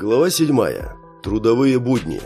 Глава 7. Трудовые будни.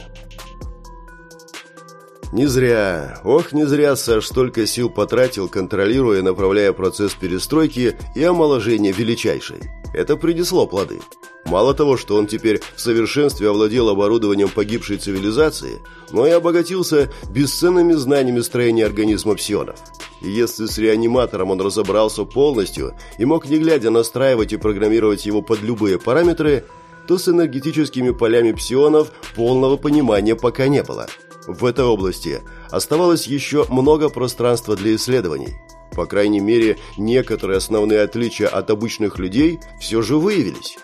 Не зря, ох, не зря Саш столько сил потратил, контролируя и направляя процесс перестройки и омоложения величайшей. Это принесло плоды. Мало того, что он теперь в совершенстве овладел оборудованием погибшей цивилизации, но и обогатился бесценными знаниями строения организма псионов. И если с реаниматором он разобрался полностью и мог не глядя настраивать и программировать его под любые параметры, то с энергетическими полями псионов полного понимания пока не было. В этой области оставалось еще много пространства для исследований. По крайней мере, некоторые основные отличия от обычных людей все же выявились.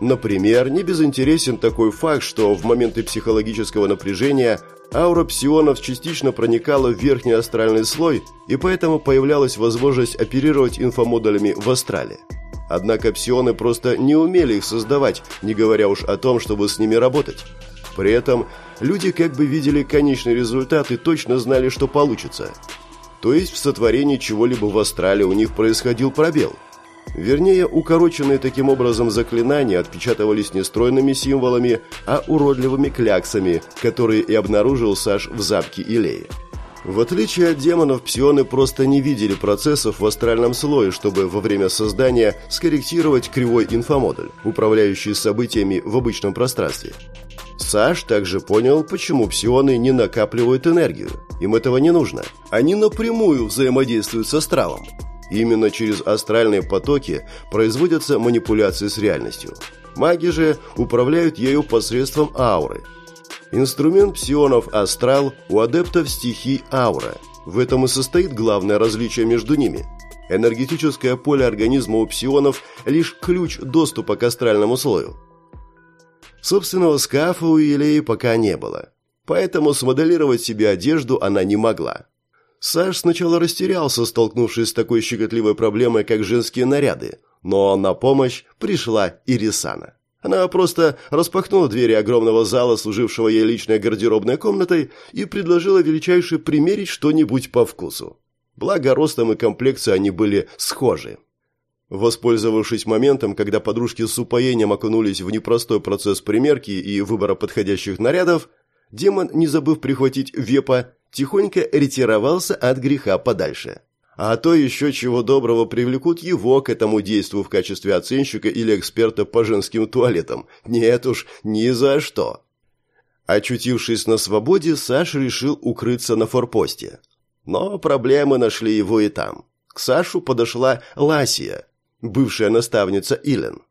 Например, не безинтересен такой факт, что в моменты психологического напряжения аура псионов частично проникала в верхний астральный слой, и поэтому появлялась возможность оперировать инфомодулями в астрале. Однако псионы просто не умели их создавать, не говоря уж о том, чтобы с ними работать. При этом люди как бы видели конечный результат и точно знали, что получится. То есть в сотворении чего-либо в астрале у них происходил пробел – Вернее, укороченные таким образом заклинания отпечатывались не стройными символами, а уродливыми кляксами, которые и обнаружил Саш в запке Илеи. В отличие от демонов, псионы просто не видели процессов в астральном слое, чтобы во время создания скорректировать кривой инфомодуль, управляющий событиями в обычном пространстве. Саш также понял, почему псионы не накапливают энергию. Им этого не нужно. Они напрямую взаимодействуют с астралом. Именно через астральные потоки производятся манипуляции с реальностью. Маги же управляют ею посредством ауры. Инструмент псионов астрал у адептов стихий аура. В этом и состоит главное различие между ними. Энергетическое поле организма у псионов – лишь ключ доступа к астральному слою. Собственного скафа у Елеи пока не было, поэтому смоделировать себе одежду она не могла. Саш сначала растерялся, столкнувшись с такой щекотливой проблемой, как женские наряды, но на помощь пришла Ирисана. Она просто распахнула двери огромного зала, служившего ей личной гардеробной комнатой, и предложила величайше примерить что-нибудь по вкусу. Благо, ростом и комплекцией они были схожи. Воспользовавшись моментом, когда подружки с упоением окунулись в непростой процесс примерки и выбора подходящих нарядов, демон, не забыв прихватить вепа, тихонько ретировался от греха подальше. А то еще чего доброго привлекут его к этому действию в качестве оценщика или эксперта по женским туалетам. Нет уж, ни за что. Очутившись на свободе, Саша решил укрыться на форпосте. Но проблемы нашли его и там. К Сашу подошла Ласия, бывшая наставница Илен.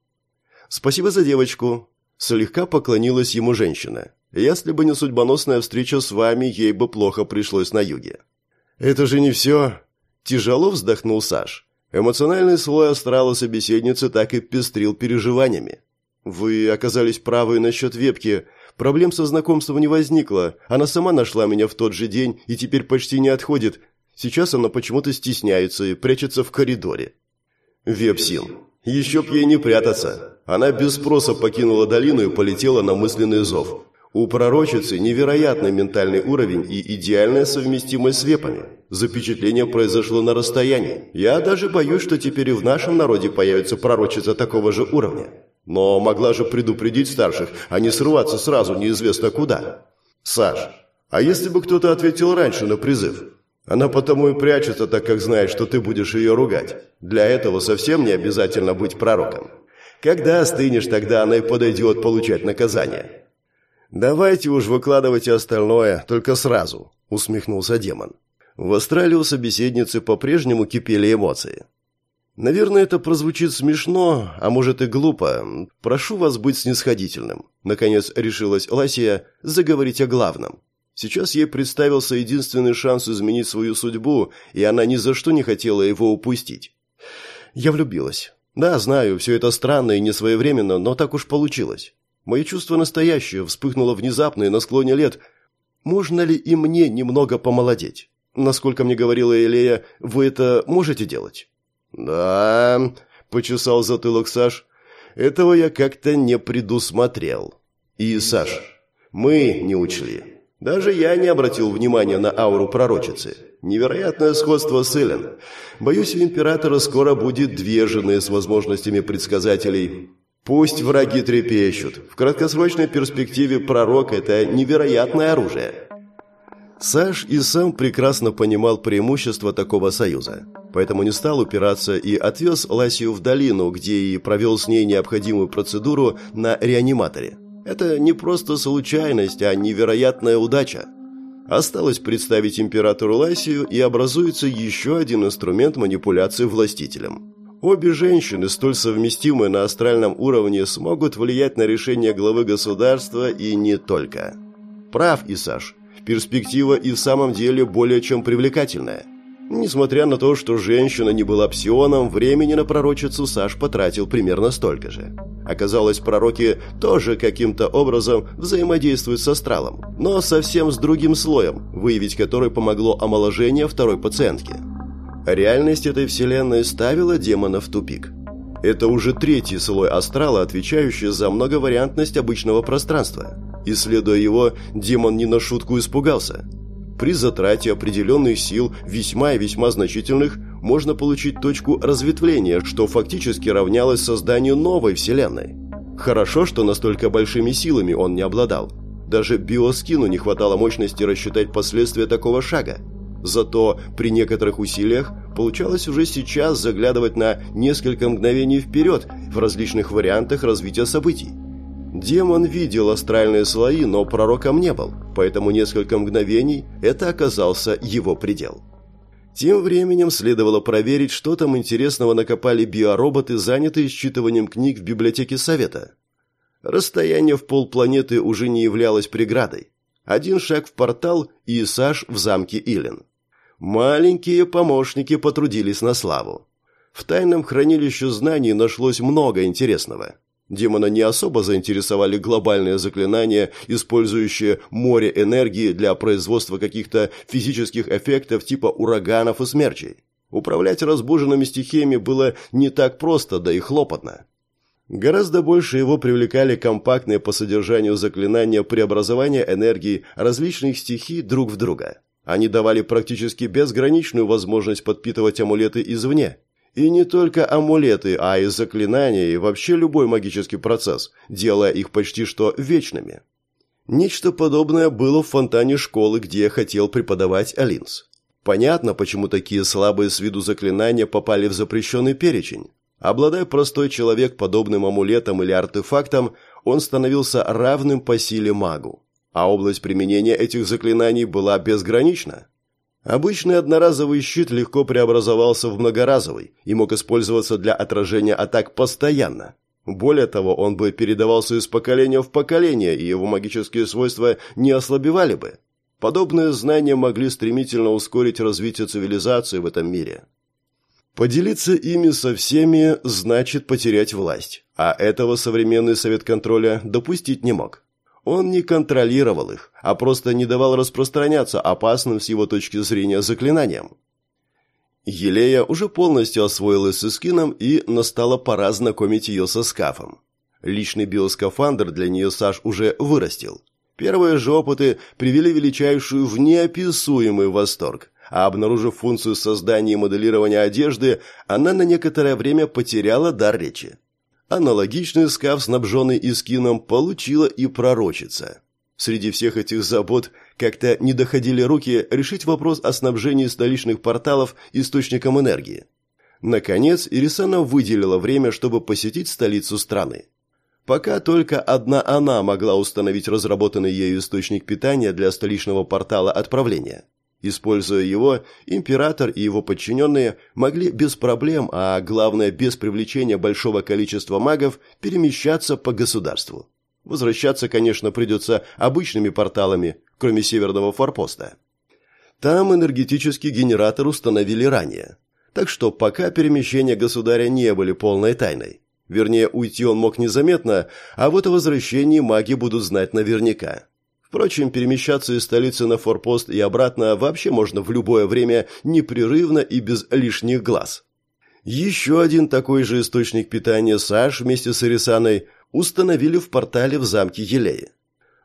«Спасибо за девочку», – слегка поклонилась ему женщина. Если бы не судьбоносная встреча с вами, ей бы плохо пришлось на юге. Это же не все. Тяжело вздохнул Саш. Эмоциональный слой астрала собеседницы так и пестрил переживаниями. Вы оказались правы насчет вебки. Проблем со знакомством не возникло. Она сама нашла меня в тот же день и теперь почти не отходит. Сейчас она почему-то стесняется и прячется в коридоре. Вепсин. Еще б ей не прятаться. Она без спроса покинула долину и полетела на мысленный зов. У пророчицы невероятный ментальный уровень и идеальная совместимость с вепами. Запечатление произошло на расстоянии. Я даже боюсь, что теперь и в нашем народе появится пророчица такого же уровня. Но могла же предупредить старших, а не срываться сразу неизвестно куда. Саш, а если бы кто-то ответил раньше на призыв? Она потому и прячется, так как знает, что ты будешь ее ругать. Для этого совсем не обязательно быть пророком. Когда остынешь, тогда она и подойдет получать наказание. «Давайте уж выкладывайте остальное, только сразу», – усмехнулся демон. В астрале у собеседницы по-прежнему кипели эмоции. «Наверное, это прозвучит смешно, а может и глупо. Прошу вас быть снисходительным». Наконец решилась Ласия заговорить о главном. Сейчас ей представился единственный шанс изменить свою судьбу, и она ни за что не хотела его упустить. «Я влюбилась. Да, знаю, все это странно и несвоевременно, но так уж получилось. Мои чувства настоящие, вспыхнуло внезапно и на склоне лет. Можно ли и мне немного помолодеть? Насколько мне говорила Элея, вы это можете делать? Да, почесал затылок Саш. Этого я как-то не предусмотрел. И, Саш, мы не учли. Даже я не обратил внимания на ауру пророчицы. Невероятное сходство с Эллен. Боюсь, у императора скоро будет две жены с возможностями предсказателей. Пусть враги трепещут. В краткосрочной перспективе пророк – это невероятное оружие. Саш и сам прекрасно понимал преимущество такого союза, поэтому не стал упираться и отвез Ласию в долину, где и провел с ней необходимую процедуру на реаниматоре. Это не просто случайность, а невероятная удача. Осталось представить императору Ласию, и образуется еще один инструмент манипуляции властителем. Обе женщины, столь совместимые на астральном уровне, смогут влиять на решение главы государства и не только. Прав Исаш, перспектива и в самом деле более чем привлекательная. Несмотря на то, что женщина не была псионом, времени на пророчицу Саш потратил примерно столько же. Оказалось, пророки тоже каким-то образом взаимодействуют с астралом, но совсем с другим слоем, выявить который помогло омоложение второй пациентки. Реальность этой вселенной ставила демона в тупик. Это уже третий слой астрала, отвечающий за многовариантность обычного пространства. Исследуя его, демон не на шутку испугался. При затрате определенных сил, весьма и весьма значительных, можно получить точку разветвления, что фактически равнялось созданию новой вселенной. Хорошо, что настолько большими силами он не обладал. Даже биоскину не хватало мощности рассчитать последствия такого шага. Зато при некоторых усилиях получалось уже сейчас заглядывать на несколько мгновений вперед в различных вариантах развития событий. Демон видел астральные слои, но пророком не был, поэтому несколько мгновений это оказался его предел. Тем временем следовало проверить, что там интересного накопали биороботы, занятые считыванием книг в библиотеке Совета. Расстояние в полпланеты уже не являлось преградой. Один шаг в портал и Саш в замке Илен. Маленькие помощники потрудились на славу. В тайном хранилище знаний нашлось много интересного. Демона не особо заинтересовали глобальные заклинания, использующие море энергии для производства каких-то физических эффектов типа ураганов и смерчей. Управлять разбуженными стихиями было не так просто, да и хлопотно. Гораздо больше его привлекали компактные по содержанию заклинания преобразования энергии различных стихий друг в друга. Они давали практически безграничную возможность подпитывать амулеты извне. И не только амулеты, а и заклинания, и вообще любой магический процесс, делая их почти что вечными. Нечто подобное было в фонтане школы, где я хотел преподавать Алинс. Понятно, почему такие слабые с виду заклинания попали в запрещенный перечень. Обладая простой человек подобным амулетом или артефактом, он становился равным по силе магу а область применения этих заклинаний была безгранична. Обычный одноразовый щит легко преобразовался в многоразовый и мог использоваться для отражения атак постоянно. Более того, он бы передавался из поколения в поколение, и его магические свойства не ослабевали бы. Подобные знания могли стремительно ускорить развитие цивилизации в этом мире. Поделиться ими со всеми значит потерять власть, а этого современный совет контроля допустить не мог. Он не контролировал их, а просто не давал распространяться опасным с его точки зрения заклинаниям. Елея уже полностью освоилась с эскином и настала пора знакомить ее со скафом. Личный биоскафандр для нее Саш уже вырастил. Первые же опыты привели величайшую в неописуемый восторг, а обнаружив функцию создания и моделирования одежды, она на некоторое время потеряла дар речи. Аналогичный скаф, снабженный искином, получила и пророчица. Среди всех этих забот как-то не доходили руки решить вопрос о снабжении столичных порталов источником энергии. Наконец, Ирисана выделила время, чтобы посетить столицу страны. Пока только одна она могла установить разработанный ею источник питания для столичного портала отправления – Используя его, император и его подчиненные могли без проблем, а главное без привлечения большого количества магов, перемещаться по государству. Возвращаться, конечно, придется обычными порталами, кроме северного форпоста. Там энергетический генератор установили ранее. Так что пока перемещения государя не были полной тайной. Вернее, уйти он мог незаметно, а вот о возвращении маги будут знать наверняка. Впрочем, перемещаться из столицы на форпост и обратно вообще можно в любое время непрерывно и без лишних глаз. Еще один такой же источник питания Саш вместе с Ирисаной установили в портале в замке Елеи.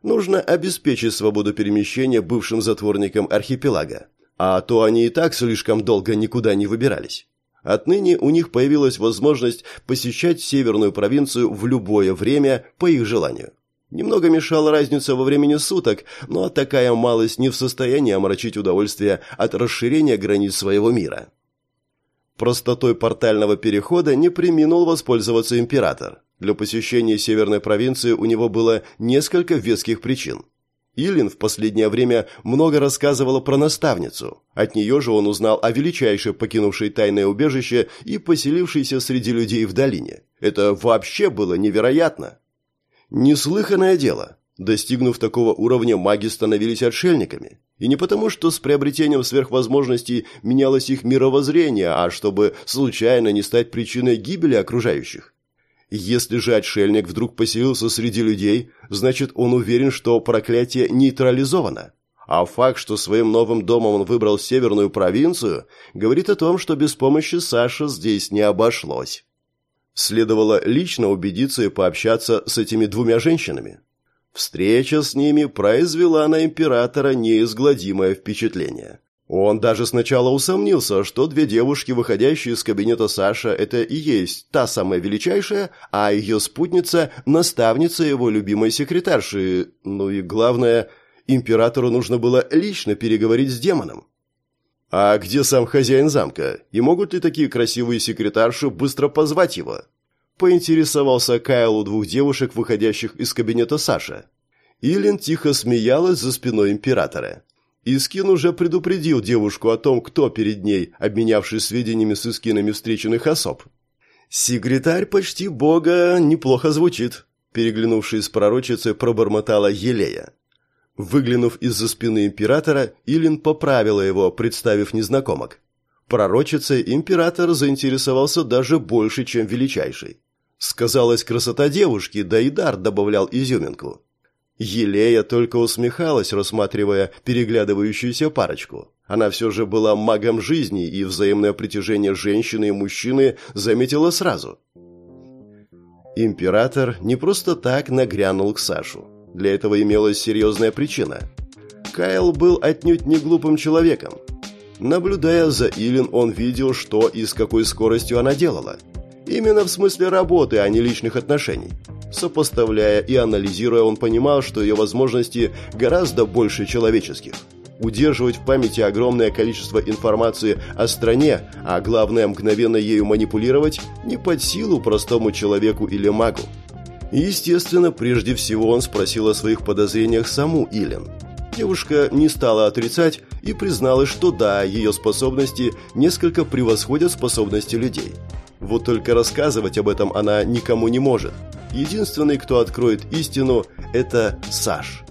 Нужно обеспечить свободу перемещения бывшим затворникам архипелага, а то они и так слишком долго никуда не выбирались. Отныне у них появилась возможность посещать северную провинцию в любое время по их желанию. Немного мешала разница во времени суток, но такая малость не в состоянии омрачить удовольствие от расширения границ своего мира. Простотой портального перехода не приминул воспользоваться император. Для посещения северной провинции у него было несколько веских причин. Илин в последнее время много рассказывала про наставницу. От нее же он узнал о величайшей покинувшей тайное убежище и поселившейся среди людей в долине. Это вообще было невероятно. Неслыханное дело. Достигнув такого уровня, маги становились отшельниками. И не потому, что с приобретением сверхвозможностей менялось их мировоззрение, а чтобы случайно не стать причиной гибели окружающих. Если же отшельник вдруг поселился среди людей, значит он уверен, что проклятие нейтрализовано. А факт, что своим новым домом он выбрал северную провинцию, говорит о том, что без помощи Саши здесь не обошлось. Следовало лично убедиться и пообщаться с этими двумя женщинами. Встреча с ними произвела на императора неизгладимое впечатление. Он даже сначала усомнился, что две девушки, выходящие из кабинета Саша, это и есть та самая величайшая, а ее спутница – наставница его любимой секретарши. Ну и главное, императору нужно было лично переговорить с демоном. А где сам хозяин замка? И могут ли такие красивые секретарши быстро позвать его? Поинтересовался Кайл у двух девушек, выходящих из кабинета Саша. Илин тихо смеялась за спиной императора. Искин уже предупредил девушку о том, кто перед ней, обменявшись сведениями с Искинами встреченных особ. «Секретарь почти бога неплохо звучит», – переглянувшись с пророчицей, пробормотала Елея. Выглянув из-за спины императора, Илин поправила его, представив незнакомок. Пророчицей император заинтересовался даже больше, чем величайший. Сказалась красота девушки, да и дар добавлял изюминку. Елея только усмехалась, рассматривая переглядывающуюся парочку. Она все же была магом жизни, и взаимное притяжение женщины и мужчины заметила сразу. Император не просто так нагрянул к Сашу. Для этого имелась серьезная причина. Кайл был отнюдь не глупым человеком. Наблюдая за Илин, он видел, что и с какой скоростью она делала. Именно в смысле работы, а не личных отношений. Сопоставляя и анализируя, он понимал, что ее возможности гораздо больше человеческих. Удерживать в памяти огромное количество информации о стране, а главное мгновенно ею манипулировать, не под силу простому человеку или магу. Естественно, прежде всего он спросил о своих подозрениях саму Илен. Девушка не стала отрицать и призналась, что да, ее способности несколько превосходят способности людей. Вот только рассказывать об этом она никому не может. Единственный, кто откроет истину, это Саш.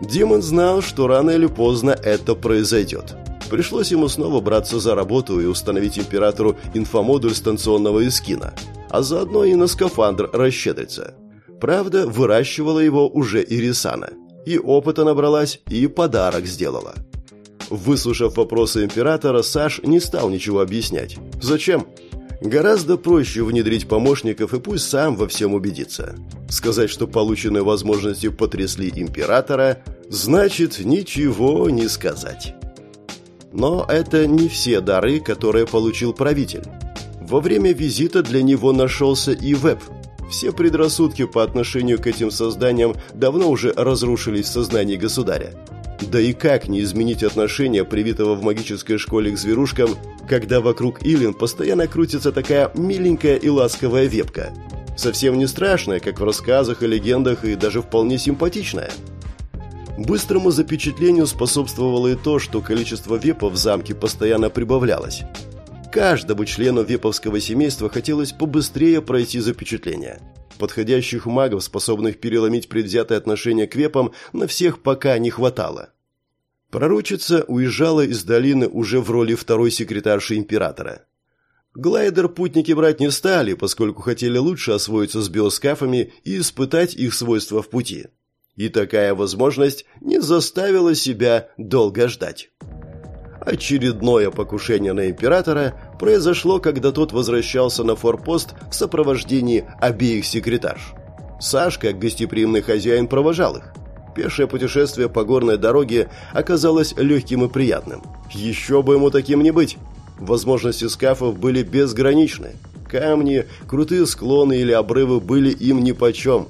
Демон знал, что рано или поздно это произойдет. Пришлось ему снова браться за работу и установить императору инфомодуль станционного эскина, а заодно и на скафандр расщедриться. Правда, выращивала его уже Ирисана. И опыта набралась, и подарок сделала. Выслушав вопросы императора, Саш не стал ничего объяснять. Зачем? Гораздо проще внедрить помощников и пусть сам во всем убедится. Сказать, что полученные возможности потрясли императора, значит ничего не сказать. Но это не все дары, которые получил правитель. Во время визита для него нашелся и веб. Все предрассудки по отношению к этим созданиям давно уже разрушились в сознании государя. Да и как не изменить отношение привитого в магической школе к зверушкам, когда вокруг Илин постоянно крутится такая миленькая и ласковая вепка? Совсем не страшная, как в рассказах и легендах, и даже вполне симпатичная. Быстрому запечатлению способствовало и то, что количество вепов в замке постоянно прибавлялось. Каждому члену веповского семейства хотелось побыстрее пройти запечатление. Подходящих магов, способных переломить предвзятое отношение к вепам, на всех пока не хватало. Пророчица уезжала из долины уже в роли второй секретарши императора. Глайдер путники брать не стали, поскольку хотели лучше освоиться с биоскафами и испытать их свойства в пути. И такая возможность не заставила себя долго ждать. Очередное покушение на императора произошло, когда тот возвращался на форпост в сопровождении обеих секретарш. Сашка, гостеприимный хозяин, провожал их. Пешее путешествие по горной дороге оказалось легким и приятным. Еще бы ему таким не быть. Возможности скафов были безграничны. Камни, крутые склоны или обрывы были им нипочем.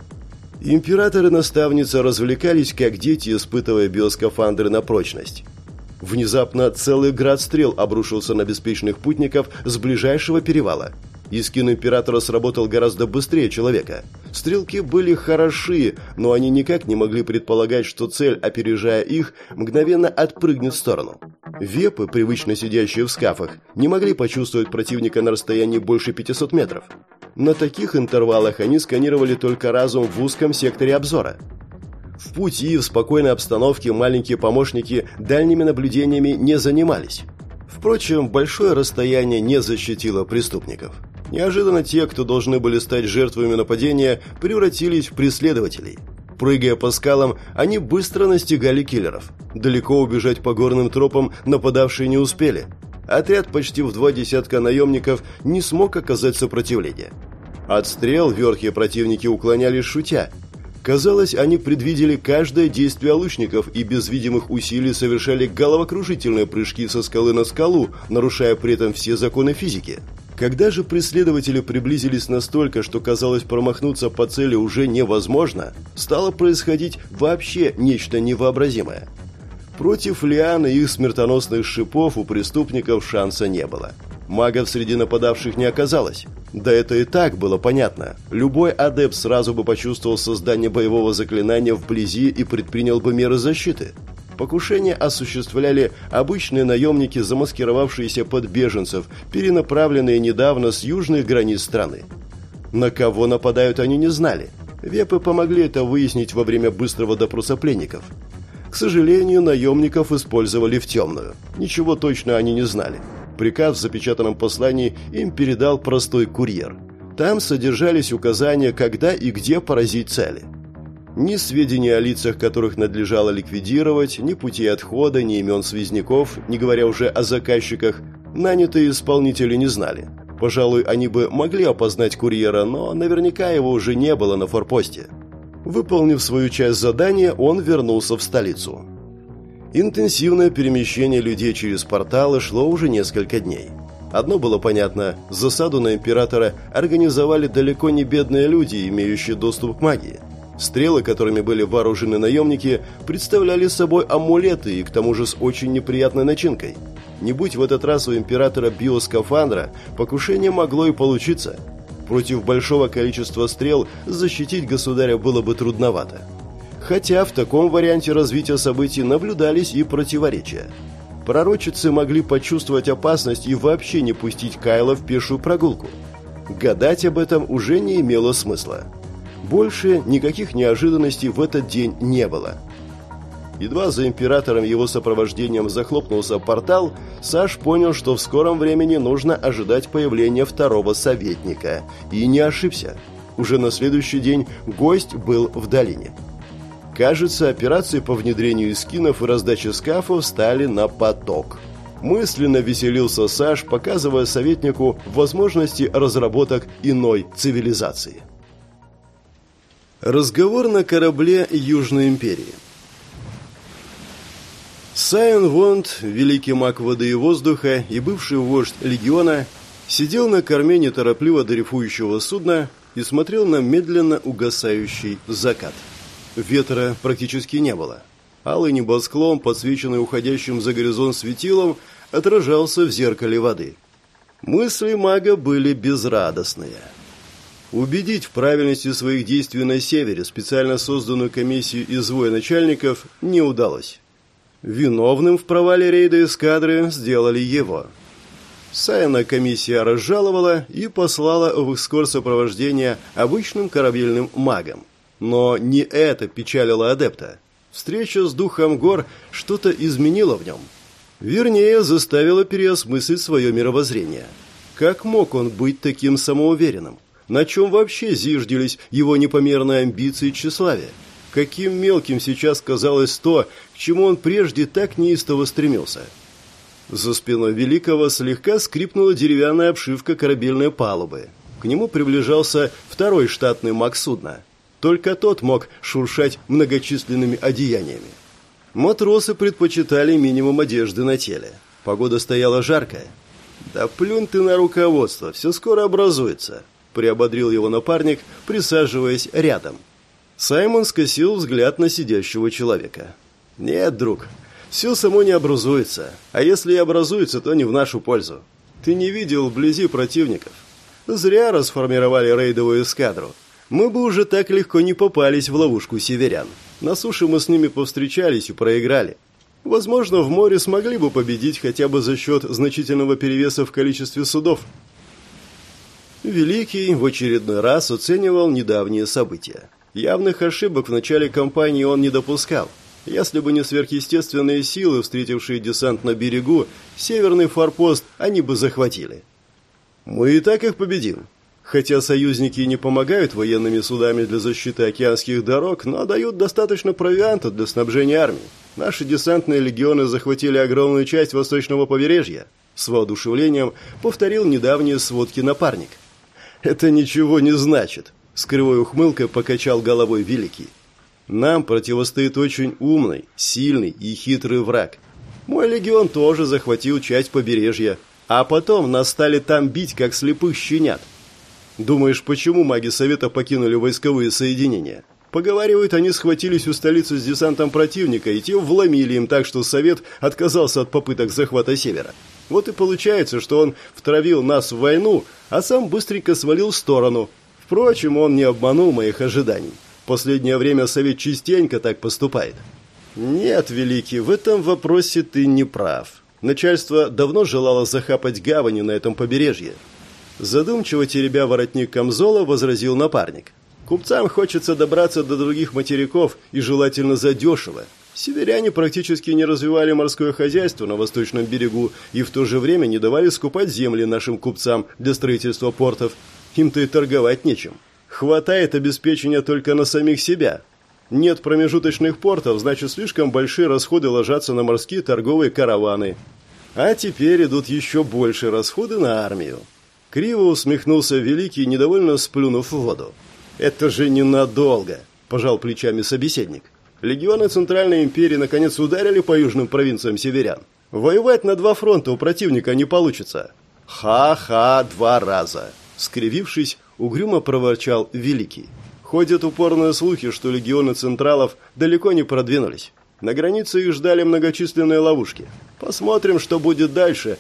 Император и наставница развлекались, как дети, испытывая биоскафандры на прочность. Внезапно целый град стрел обрушился на беспечных путников с ближайшего перевала. Искин Императора сработал гораздо быстрее человека. Стрелки были хороши, но они никак не могли предполагать, что цель, опережая их, мгновенно отпрыгнет в сторону. Вепы, привычно сидящие в скафах, не могли почувствовать противника на расстоянии больше 500 метров. На таких интервалах они сканировали только разум в узком секторе обзора. В пути, в спокойной обстановке маленькие помощники дальними наблюдениями не занимались. Впрочем, большое расстояние не защитило преступников. Неожиданно те, кто должны были стать жертвами нападения, превратились в преследователей. Прыгая по скалам, они быстро настигали киллеров. Далеко убежать по горным тропам нападавшие не успели. Отряд почти в два десятка наемников не смог оказать сопротивление. От стрел верхие противники уклонялись шутя. Казалось, они предвидели каждое действие лучников и без видимых усилий совершали головокружительные прыжки со скалы на скалу, нарушая при этом все законы физики. Когда же преследователи приблизились настолько, что казалось промахнуться по цели уже невозможно, стало происходить вообще нечто невообразимое. Против лиан и их смертоносных шипов у преступников шанса не было. Магов среди нападавших не оказалось. Да это и так было понятно. Любой адепт сразу бы почувствовал создание боевого заклинания вблизи и предпринял бы меры защиты. Покушение осуществляли обычные наемники, замаскировавшиеся под беженцев, перенаправленные недавно с южных границ страны. На кого нападают они не знали. Вепы помогли это выяснить во время быстрого допроса пленников. К сожалению, наемников использовали в темную. Ничего точно они не знали. Приказ в запечатанном послании им передал простой курьер. Там содержались указания, когда и где поразить цели – ни сведений о лицах, которых надлежало ликвидировать, ни пути отхода, ни имен связняков, не говоря уже о заказчиках, нанятые исполнители не знали. Пожалуй, они бы могли опознать курьера, но наверняка его уже не было на форпосте. Выполнив свою часть задания, он вернулся в столицу. Интенсивное перемещение людей через порталы шло уже несколько дней. Одно было понятно – засаду на императора организовали далеко не бедные люди, имеющие доступ к магии – Стрелы, которыми были вооружены наемники, представляли собой амулеты и к тому же с очень неприятной начинкой. Не будь в этот раз у императора биоскафандра, покушение могло и получиться. Против большого количества стрел защитить государя было бы трудновато. Хотя в таком варианте развития событий наблюдались и противоречия. Пророчицы могли почувствовать опасность и вообще не пустить Кайла в пешую прогулку. Гадать об этом уже не имело смысла. Больше никаких неожиданностей в этот день не было. Едва за императором его сопровождением захлопнулся портал, Саш понял, что в скором времени нужно ожидать появления второго советника. И не ошибся. Уже на следующий день гость был в долине. Кажется, операции по внедрению скинов и раздаче скафов стали на поток. Мысленно веселился Саш, показывая советнику возможности разработок иной цивилизации. Разговор на корабле Южной империи. Сайон Вонд, великий маг воды и воздуха и бывший вождь легиона, сидел на корме неторопливо дрейфующего судна и смотрел на медленно угасающий закат. Ветра практически не было. Алый небосклон, подсвеченный уходящим за горизонт светилом, отражался в зеркале воды. Мысли мага были безрадостные – Убедить в правильности своих действий на севере специально созданную комиссию из военачальников не удалось. Виновным в провале рейда эскадры сделали его. Сайна комиссия разжаловала и послала в экскорт сопровождения обычным корабельным магам. Но не это печалило адепта. Встреча с духом гор что-то изменила в нем. Вернее, заставила переосмыслить свое мировоззрение. Как мог он быть таким самоуверенным? На чем вообще зиждились его непомерные амбиции и тщеславие? Каким мелким сейчас казалось то, к чему он прежде так неистово стремился? За спиной Великого слегка скрипнула деревянная обшивка корабельной палубы. К нему приближался второй штатный маг судна. Только тот мог шуршать многочисленными одеяниями. Матросы предпочитали минимум одежды на теле. Погода стояла жаркая. «Да плюнь ты на руководство, все скоро образуется», — приободрил его напарник, присаживаясь рядом. Саймон скосил взгляд на сидящего человека. «Нет, друг, все само не образуется, а если и образуется, то не в нашу пользу. Ты не видел вблизи противников. Зря расформировали рейдовую эскадру. Мы бы уже так легко не попались в ловушку северян. На суше мы с ними повстречались и проиграли. Возможно, в море смогли бы победить хотя бы за счет значительного перевеса в количестве судов. Великий в очередной раз оценивал недавние события. Явных ошибок в начале кампании он не допускал. Если бы не сверхъестественные силы, встретившие десант на берегу, северный форпост они бы захватили. Мы и так их победим. Хотя союзники не помогают военными судами для защиты океанских дорог, но дают достаточно провианта для снабжения армии. Наши десантные легионы захватили огромную часть восточного побережья. С воодушевлением повторил недавние сводки напарник. «Это ничего не значит», — с кривой ухмылкой покачал головой Великий. «Нам противостоит очень умный, сильный и хитрый враг. Мой легион тоже захватил часть побережья, а потом нас стали там бить, как слепых щенят». Думаешь, почему маги Совета покинули войсковые соединения? Поговаривают, они схватились у столицы с десантом противника, и те вломили им так, что Совет отказался от попыток захвата Севера. Вот и получается, что он втравил нас в войну, а сам быстренько свалил в сторону. Впрочем, он не обманул моих ожиданий. Последнее время Совет частенько так поступает. Нет, Великий, в этом вопросе ты не прав. Начальство давно желало захапать гавани на этом побережье. Задумчиво теребя воротник камзола, возразил напарник. Купцам хочется добраться до других материков и желательно задешево. Северяне практически не развивали морское хозяйство на восточном берегу и в то же время не давали скупать земли нашим купцам для строительства портов. Им-то и торговать нечем. Хватает обеспечения только на самих себя. Нет промежуточных портов, значит слишком большие расходы ложатся на морские торговые караваны. А теперь идут еще больше расходы на армию. Криво усмехнулся Великий, недовольно сплюнув в воду. «Это же ненадолго», – пожал плечами собеседник. «Легионы Центральной империи наконец ударили по южным провинциям северян. Воевать на два фронта у противника не получится». «Ха-ха, два раза!» – скривившись, угрюмо проворчал Великий. Ходят упорные слухи, что легионы Централов далеко не продвинулись. На границе их ждали многочисленные ловушки. Посмотрим, что будет дальше,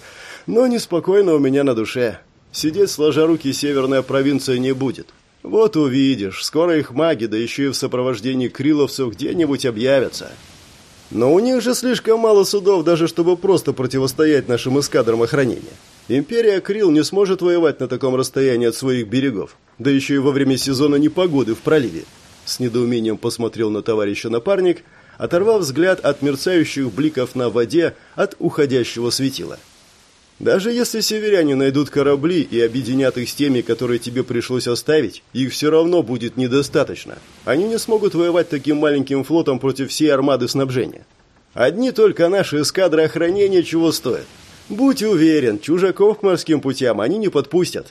но неспокойно у меня на душе. Сидеть сложа руки северная провинция не будет. Вот увидишь, скоро их маги, да еще и в сопровождении криловцев где-нибудь объявятся. Но у них же слишком мало судов, даже чтобы просто противостоять нашим эскадрам охранения. Империя Крил не сможет воевать на таком расстоянии от своих берегов, да еще и во время сезона непогоды в проливе. С недоумением посмотрел на товарища напарник, оторвав взгляд от мерцающих бликов на воде от уходящего светила. Даже если северяне найдут корабли и объединят их с теми, которые тебе пришлось оставить, их все равно будет недостаточно. Они не смогут воевать таким маленьким флотом против всей армады снабжения. Одни только наши эскадры охранения чего стоят. Будь уверен, чужаков к морским путям они не подпустят.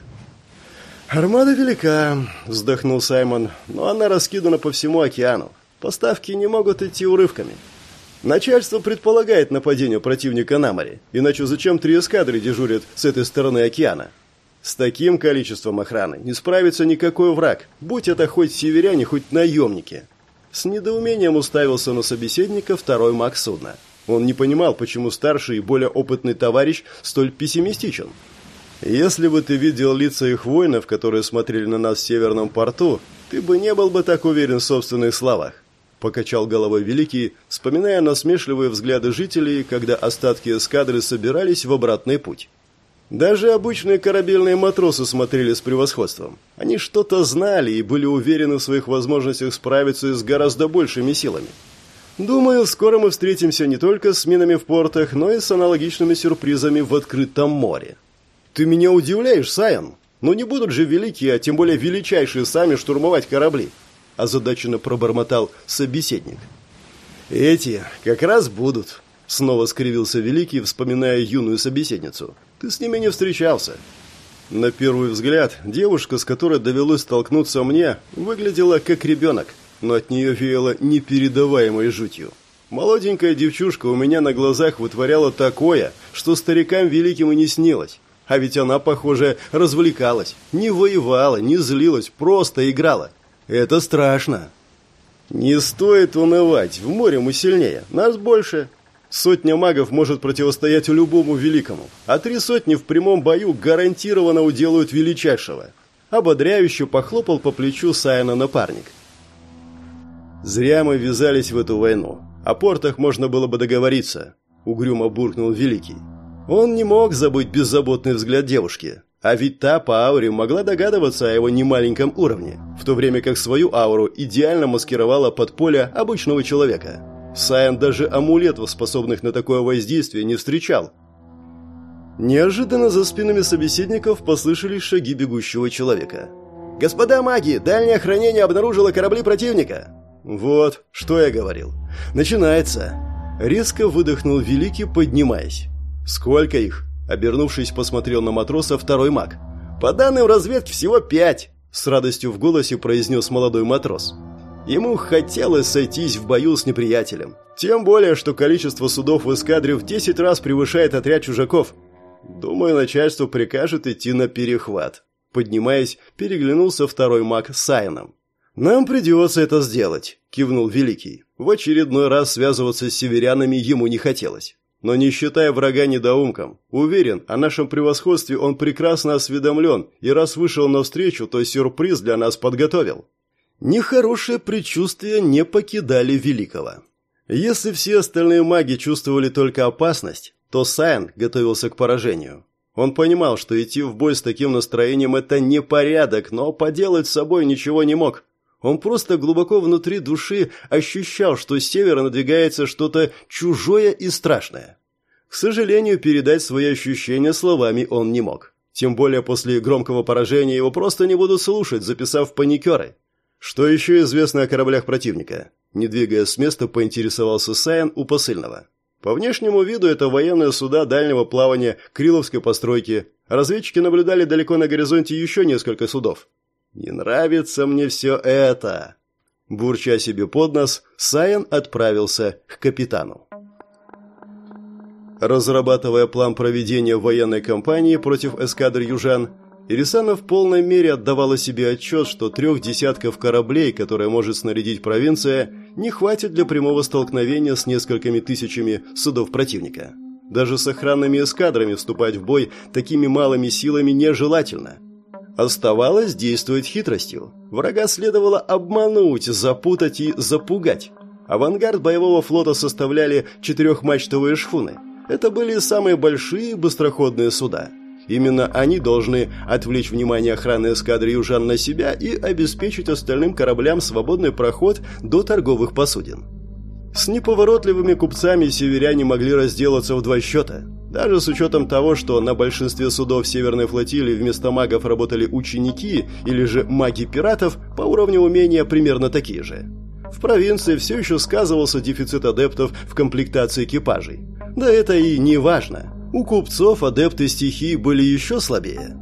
«Армада велика», — вздохнул Саймон, — «но она раскидана по всему океану. Поставки не могут идти урывками. Начальство предполагает нападение противника на море, иначе зачем три эскадры дежурят с этой стороны океана? С таким количеством охраны не справится никакой враг, будь это хоть северяне, хоть наемники. С недоумением уставился на собеседника второй маг судна. Он не понимал, почему старший и более опытный товарищ столь пессимистичен. Если бы ты видел лица их воинов, которые смотрели на нас в северном порту, ты бы не был бы так уверен в собственных словах покачал головой Великий, вспоминая насмешливые взгляды жителей, когда остатки эскадры собирались в обратный путь. Даже обычные корабельные матросы смотрели с превосходством. Они что-то знали и были уверены в своих возможностях справиться с гораздо большими силами. Думаю, скоро мы встретимся не только с минами в портах, но и с аналогичными сюрпризами в открытом море. Ты меня удивляешь, Сайон. Но не будут же великие, а тем более величайшие сами штурмовать корабли озадаченно пробормотал собеседник. «Эти как раз будут», — снова скривился Великий, вспоминая юную собеседницу. «Ты с ними не встречался». На первый взгляд, девушка, с которой довелось столкнуться мне, выглядела как ребенок, но от нее веяло непередаваемой жутью. Молоденькая девчушка у меня на глазах вытворяла такое, что старикам великим и не снилось. А ведь она, похоже, развлекалась. Не воевала, не злилась, просто играла. Это страшно. Не стоит унывать, в море мы сильнее, нас больше. Сотня магов может противостоять любому великому, а три сотни в прямом бою гарантированно уделают величайшего. Ободряюще похлопал по плечу Саяна напарник. Зря мы ввязались в эту войну. О портах можно было бы договориться, угрюмо буркнул Великий. Он не мог забыть беззаботный взгляд девушки. А ведь та по ауре могла догадываться о его немаленьком уровне, в то время как свою ауру идеально маскировала под поле обычного человека. Сайен даже амулетов, способных на такое воздействие, не встречал. Неожиданно за спинами собеседников послышались шаги бегущего человека. «Господа маги, дальнее охранение обнаружило корабли противника!» «Вот, что я говорил. Начинается!» Резко выдохнул Великий, поднимаясь. «Сколько их?» Обернувшись, посмотрел на матроса второй маг. «По данным разведки, всего пять!» С радостью в голосе произнес молодой матрос. Ему хотелось сойтись в бою с неприятелем. Тем более, что количество судов в эскадре в 10 раз превышает отряд чужаков. Думаю, начальство прикажет идти на перехват. Поднимаясь, переглянулся второй маг с Сайном. «Нам придется это сделать», – кивнул Великий. В очередной раз связываться с северянами ему не хотелось. Но не считая врага недоумком, уверен, о нашем превосходстве он прекрасно осведомлен, и раз вышел навстречу, то сюрприз для нас подготовил. Нехорошие предчувствия не покидали Великого. Если все остальные маги чувствовали только опасность, то Сайн готовился к поражению. Он понимал, что идти в бой с таким настроением – это не порядок, но поделать с собой ничего не мог. Он просто глубоко внутри души ощущал, что с севера надвигается что-то чужое и страшное. К сожалению, передать свои ощущения словами он не мог. Тем более после громкого поражения его просто не будут слушать, записав паникеры. Что еще известно о кораблях противника? Не двигаясь с места, поинтересовался Сайен у посыльного. По внешнему виду это военные суда дальнего плавания Криловской постройки. Разведчики наблюдали далеко на горизонте еще несколько судов. «Не нравится мне все это!» Бурча себе под нос, Сайен отправился к капитану. Разрабатывая план проведения военной кампании против эскадр южан, Ирисана в полной мере отдавала себе отчет, что трех десятков кораблей, которые может снарядить провинция, не хватит для прямого столкновения с несколькими тысячами судов противника. Даже с охранными эскадрами вступать в бой такими малыми силами нежелательно. Оставалось действовать хитростью. Врага следовало обмануть, запутать и запугать. Авангард боевого флота составляли четырехмачтовые шхуны. Это были самые большие быстроходные суда. Именно они должны отвлечь внимание охраны эскадры южан на себя и обеспечить остальным кораблям свободный проход до торговых посудин. С неповоротливыми купцами северяне могли разделаться в два счета. Даже с учетом того, что на большинстве судов Северной флотилии вместо магов работали ученики или же маги пиратов, по уровню умения примерно такие же. В провинции все еще сказывался дефицит адептов в комплектации экипажей. Да это и не важно. У купцов адепты стихии были еще слабее.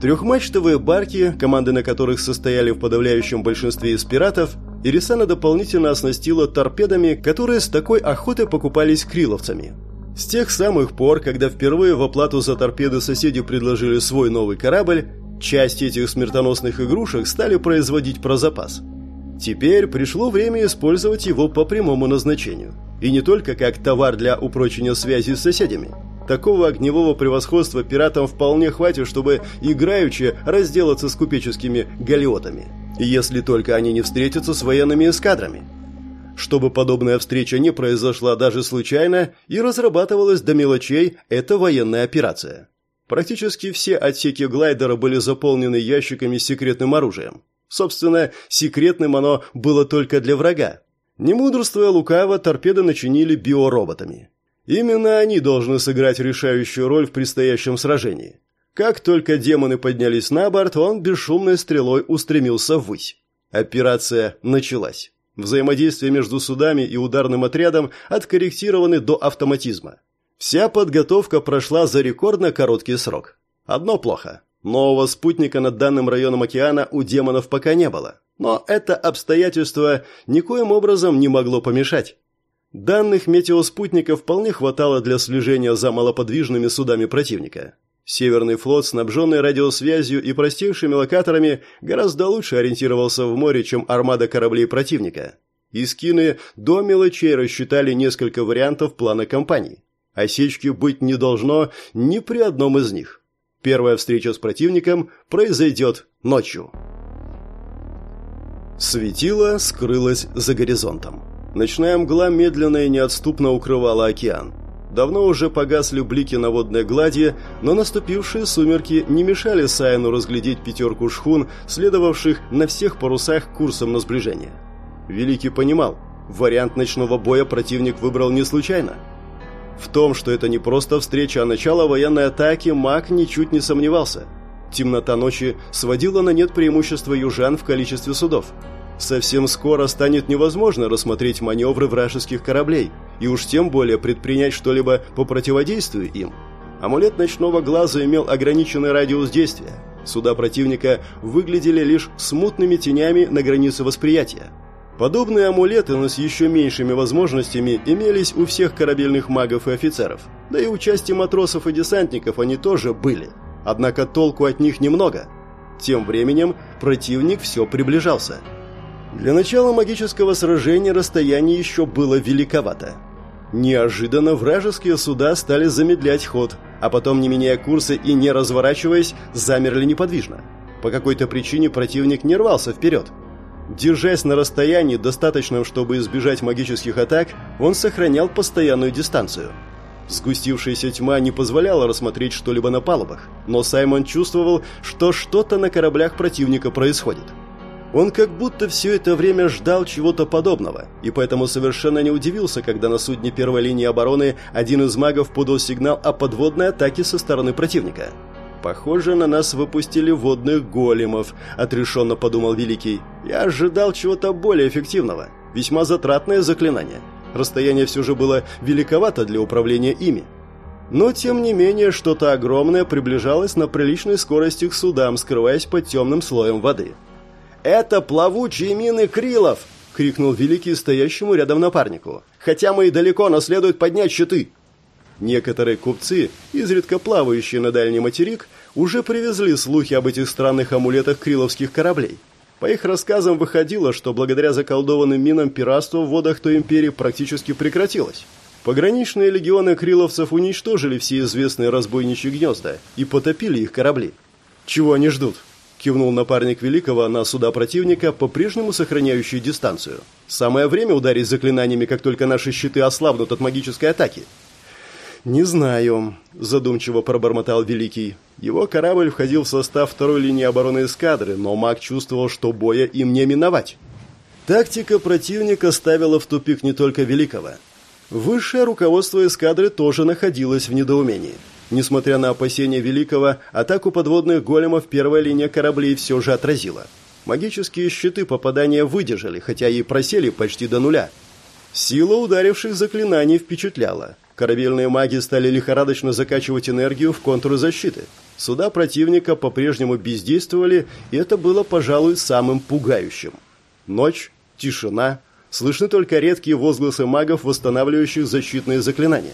Трехмачтовые барки, команды на которых состояли в подавляющем большинстве из пиратов, Ирисана дополнительно оснастила торпедами, которые с такой охотой покупались криловцами. С тех самых пор, когда впервые в оплату за торпеды соседи предложили свой новый корабль, часть этих смертоносных игрушек стали производить про запас. Теперь пришло время использовать его по прямому назначению. И не только как товар для упрочения связи с соседями. Такого огневого превосходства пиратам вполне хватит, чтобы играючи разделаться с купеческими галиотами. Если только они не встретятся с военными эскадрами чтобы подобная встреча не произошла даже случайно и разрабатывалась до мелочей эта военная операция. Практически все отсеки глайдера были заполнены ящиками с секретным оружием. Собственно, секретным оно было только для врага. Не мудрствуя лукаво, торпеды начинили биороботами. Именно они должны сыграть решающую роль в предстоящем сражении. Как только демоны поднялись на борт, он бесшумной стрелой устремился ввысь. Операция началась. Взаимодействие между судами и ударным отрядом откорректированы до автоматизма. Вся подготовка прошла за рекордно короткий срок. Одно плохо. Нового спутника над данным районом океана у демонов пока не было. Но это обстоятельство никоим образом не могло помешать. Данных метеоспутника вполне хватало для слежения за малоподвижными судами противника. Северный флот, снабженный радиосвязью и простейшими локаторами, гораздо лучше ориентировался в море, чем армада кораблей противника. Искины до мелочей рассчитали несколько вариантов плана кампании. Осечки быть не должно ни при одном из них. Первая встреча с противником произойдет ночью. Светило скрылось за горизонтом. Ночная мгла медленно и неотступно укрывала океан. Давно уже погасли блики на водной глади, но наступившие сумерки не мешали Сайну разглядеть пятерку шхун, следовавших на всех парусах курсом на сближение. Великий понимал, вариант ночного боя противник выбрал не случайно. В том, что это не просто встреча, а начало военной атаки, маг ничуть не сомневался. Темнота ночи сводила на нет преимущество южан в количестве судов. Совсем скоро станет невозможно рассмотреть маневры вражеских кораблей, и уж тем более предпринять что-либо по противодействию им. Амулет ночного глаза имел ограниченный радиус действия. Суда противника выглядели лишь смутными тенями на границе восприятия. Подобные амулеты, но с еще меньшими возможностями, имелись у всех корабельных магов и офицеров. Да и у части матросов и десантников они тоже были. Однако толку от них немного. Тем временем противник все приближался. Для начала магического сражения расстояние еще было великовато. Неожиданно вражеские суда стали замедлять ход, а потом, не меняя курса и не разворачиваясь, замерли неподвижно. По какой-то причине противник не рвался вперед – Держась на расстоянии, достаточном, чтобы избежать магических атак, он сохранял постоянную дистанцию. Сгустившаяся тьма не позволяла рассмотреть что-либо на палубах, но Саймон чувствовал, что что-то на кораблях противника происходит. Он как будто все это время ждал чего-то подобного, и поэтому совершенно не удивился, когда на судне первой линии обороны один из магов подал сигнал о подводной атаке со стороны противника – «Похоже, на нас выпустили водных големов», — отрешенно подумал Великий. «Я ожидал чего-то более эффективного. Весьма затратное заклинание. Расстояние все же было великовато для управления ими. Но, тем не менее, что-то огромное приближалось на приличной скорости к судам, скрываясь под темным слоем воды. «Это плавучие мины Крилов!» — крикнул Великий стоящему рядом напарнику. «Хотя мы и далеко, но следует поднять щиты!» Некоторые купцы, изредка плавающие на дальний материк, уже привезли слухи об этих странных амулетах криловских кораблей. По их рассказам выходило, что благодаря заколдованным минам пиратство в водах той империи практически прекратилось. Пограничные легионы криловцев уничтожили все известные разбойничьи гнезда и потопили их корабли. «Чего они ждут?» – кивнул напарник Великого на суда противника, по-прежнему сохраняющие дистанцию. «Самое время ударить заклинаниями, как только наши щиты ослабнут от магической атаки». «Не знаю», – задумчиво пробормотал Великий. Его корабль входил в состав второй линии обороны эскадры, но маг чувствовал, что боя им не миновать. Тактика противника ставила в тупик не только Великого. Высшее руководство эскадры тоже находилось в недоумении. Несмотря на опасения Великого, атаку подводных големов первая линия кораблей все же отразила. Магические щиты попадания выдержали, хотя и просели почти до нуля. Сила ударивших заклинаний впечатляла. Корабельные маги стали лихорадочно закачивать энергию в контуры защиты. Суда противника по-прежнему бездействовали, и это было, пожалуй, самым пугающим. Ночь, тишина, слышны только редкие возгласы магов, восстанавливающих защитные заклинания.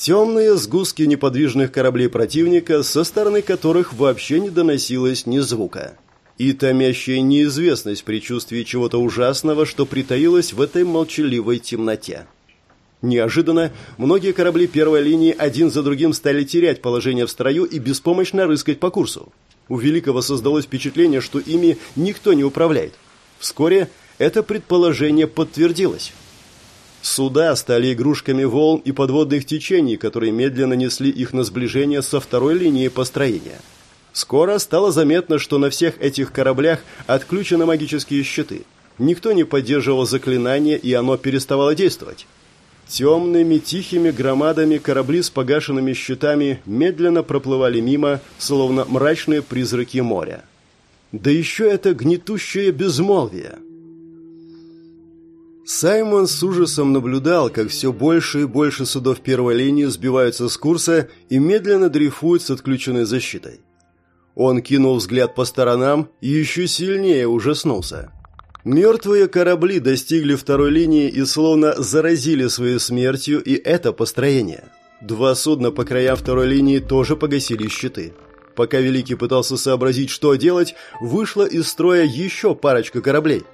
Темные сгустки неподвижных кораблей противника, со стороны которых вообще не доносилось ни звука. И томящая неизвестность при чувстве чего-то ужасного, что притаилось в этой молчаливой темноте. Неожиданно многие корабли первой линии один за другим стали терять положение в строю и беспомощно рыскать по курсу. У Великого создалось впечатление, что ими никто не управляет. Вскоре это предположение подтвердилось. Суда стали игрушками волн и подводных течений, которые медленно несли их на сближение со второй линией построения. Скоро стало заметно, что на всех этих кораблях отключены магические щиты. Никто не поддерживал заклинание, и оно переставало действовать. Темными, тихими громадами корабли с погашенными щитами медленно проплывали мимо, словно мрачные призраки моря. Да еще это гнетущее безмолвие. Саймон с ужасом наблюдал, как все больше и больше судов первой линии сбиваются с курса и медленно дрейфуют с отключенной защитой. Он кинул взгляд по сторонам и еще сильнее ужаснулся. Мертвые корабли достигли второй линии и словно заразили своей смертью и это построение. Два судна по краям второй линии тоже погасили щиты. Пока Великий пытался сообразить, что делать, вышла из строя еще парочка кораблей.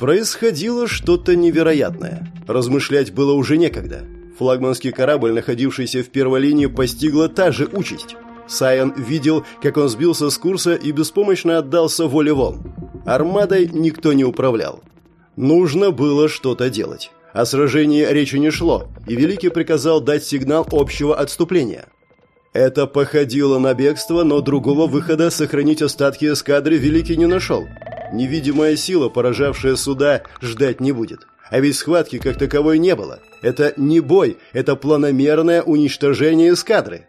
Происходило что-то невероятное. Размышлять было уже некогда. Флагманский корабль, находившийся в первой линии, постигла та же участь. Сайон видел, как он сбился с курса и беспомощно отдался воле волн. Армадой никто не управлял. Нужно было что-то делать. О сражении речи не шло, и Великий приказал дать сигнал общего отступления. Это походило на бегство, но другого выхода сохранить остатки эскадры Великий не нашел. Невидимая сила, поражавшая суда, ждать не будет. А ведь схватки как таковой не было. Это не бой, это планомерное уничтожение эскадры.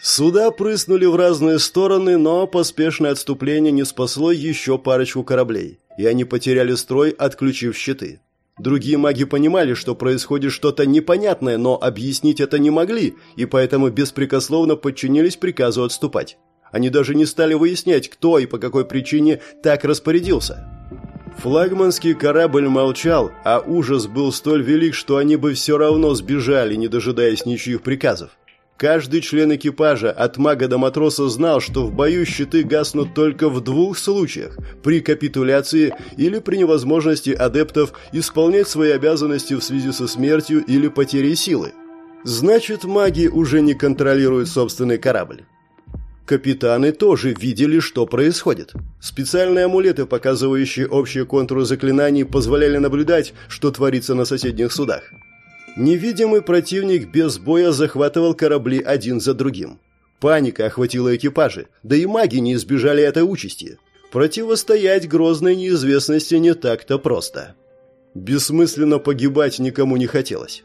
Суда прыснули в разные стороны, но поспешное отступление не спасло еще парочку кораблей, и они потеряли строй, отключив щиты. Другие маги понимали, что происходит что-то непонятное, но объяснить это не могли, и поэтому беспрекословно подчинились приказу отступать. Они даже не стали выяснять, кто и по какой причине так распорядился. Флагманский корабль молчал, а ужас был столь велик, что они бы все равно сбежали, не дожидаясь ничьих приказов. Каждый член экипажа, от мага до матроса, знал, что в бою щиты гаснут только в двух случаях – при капитуляции или при невозможности адептов исполнять свои обязанности в связи со смертью или потерей силы. Значит, маги уже не контролируют собственный корабль. Капитаны тоже видели, что происходит. Специальные амулеты, показывающие общие контуры заклинаний, позволяли наблюдать, что творится на соседних судах. Невидимый противник без боя захватывал корабли один за другим. Паника охватила экипажи, да и маги не избежали этой участи. Противостоять грозной неизвестности не так-то просто. Бессмысленно погибать никому не хотелось.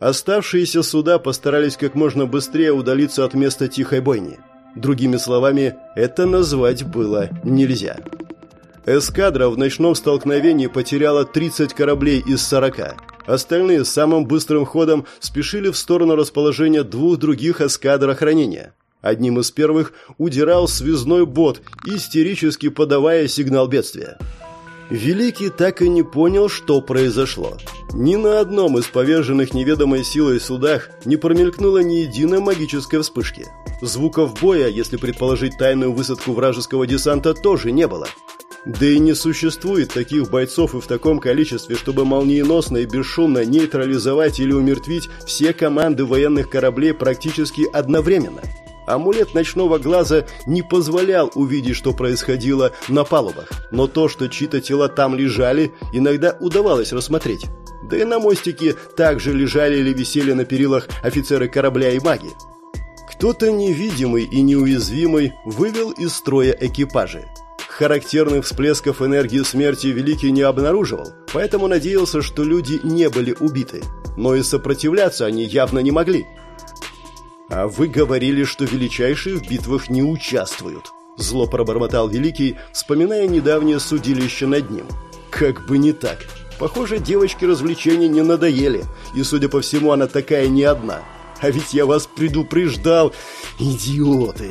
Оставшиеся суда постарались как можно быстрее удалиться от места тихой бойни. Другими словами, это назвать было нельзя. Эскадра в ночном столкновении потеряла 30 кораблей из 40. Остальные самым быстрым ходом спешили в сторону расположения двух других эскадр охранения. Одним из первых удирал связной бот, истерически подавая сигнал бедствия. Великий так и не понял, что произошло. Ни на одном из поверженных неведомой силой судах не промелькнуло ни единой магической вспышки. Звуков боя, если предположить тайную высадку вражеского десанта, тоже не было. Да и не существует таких бойцов и в таком количестве, чтобы молниеносно и бесшумно нейтрализовать или умертвить все команды военных кораблей практически одновременно – Амулет ночного глаза не позволял увидеть, что происходило на палубах, но то, что чьи-то тела там лежали, иногда удавалось рассмотреть. Да и на мостике также лежали или висели на перилах офицеры корабля и маги. Кто-то невидимый и неуязвимый вывел из строя экипажи. Характерных всплесков энергии смерти Великий не обнаруживал, поэтому надеялся, что люди не были убиты. Но и сопротивляться они явно не могли. «А вы говорили, что величайшие в битвах не участвуют», – зло пробормотал Великий, вспоминая недавнее судилище над ним. «Как бы не так. Похоже, девочке развлечения не надоели, и, судя по всему, она такая не одна. А ведь я вас предупреждал, идиоты!»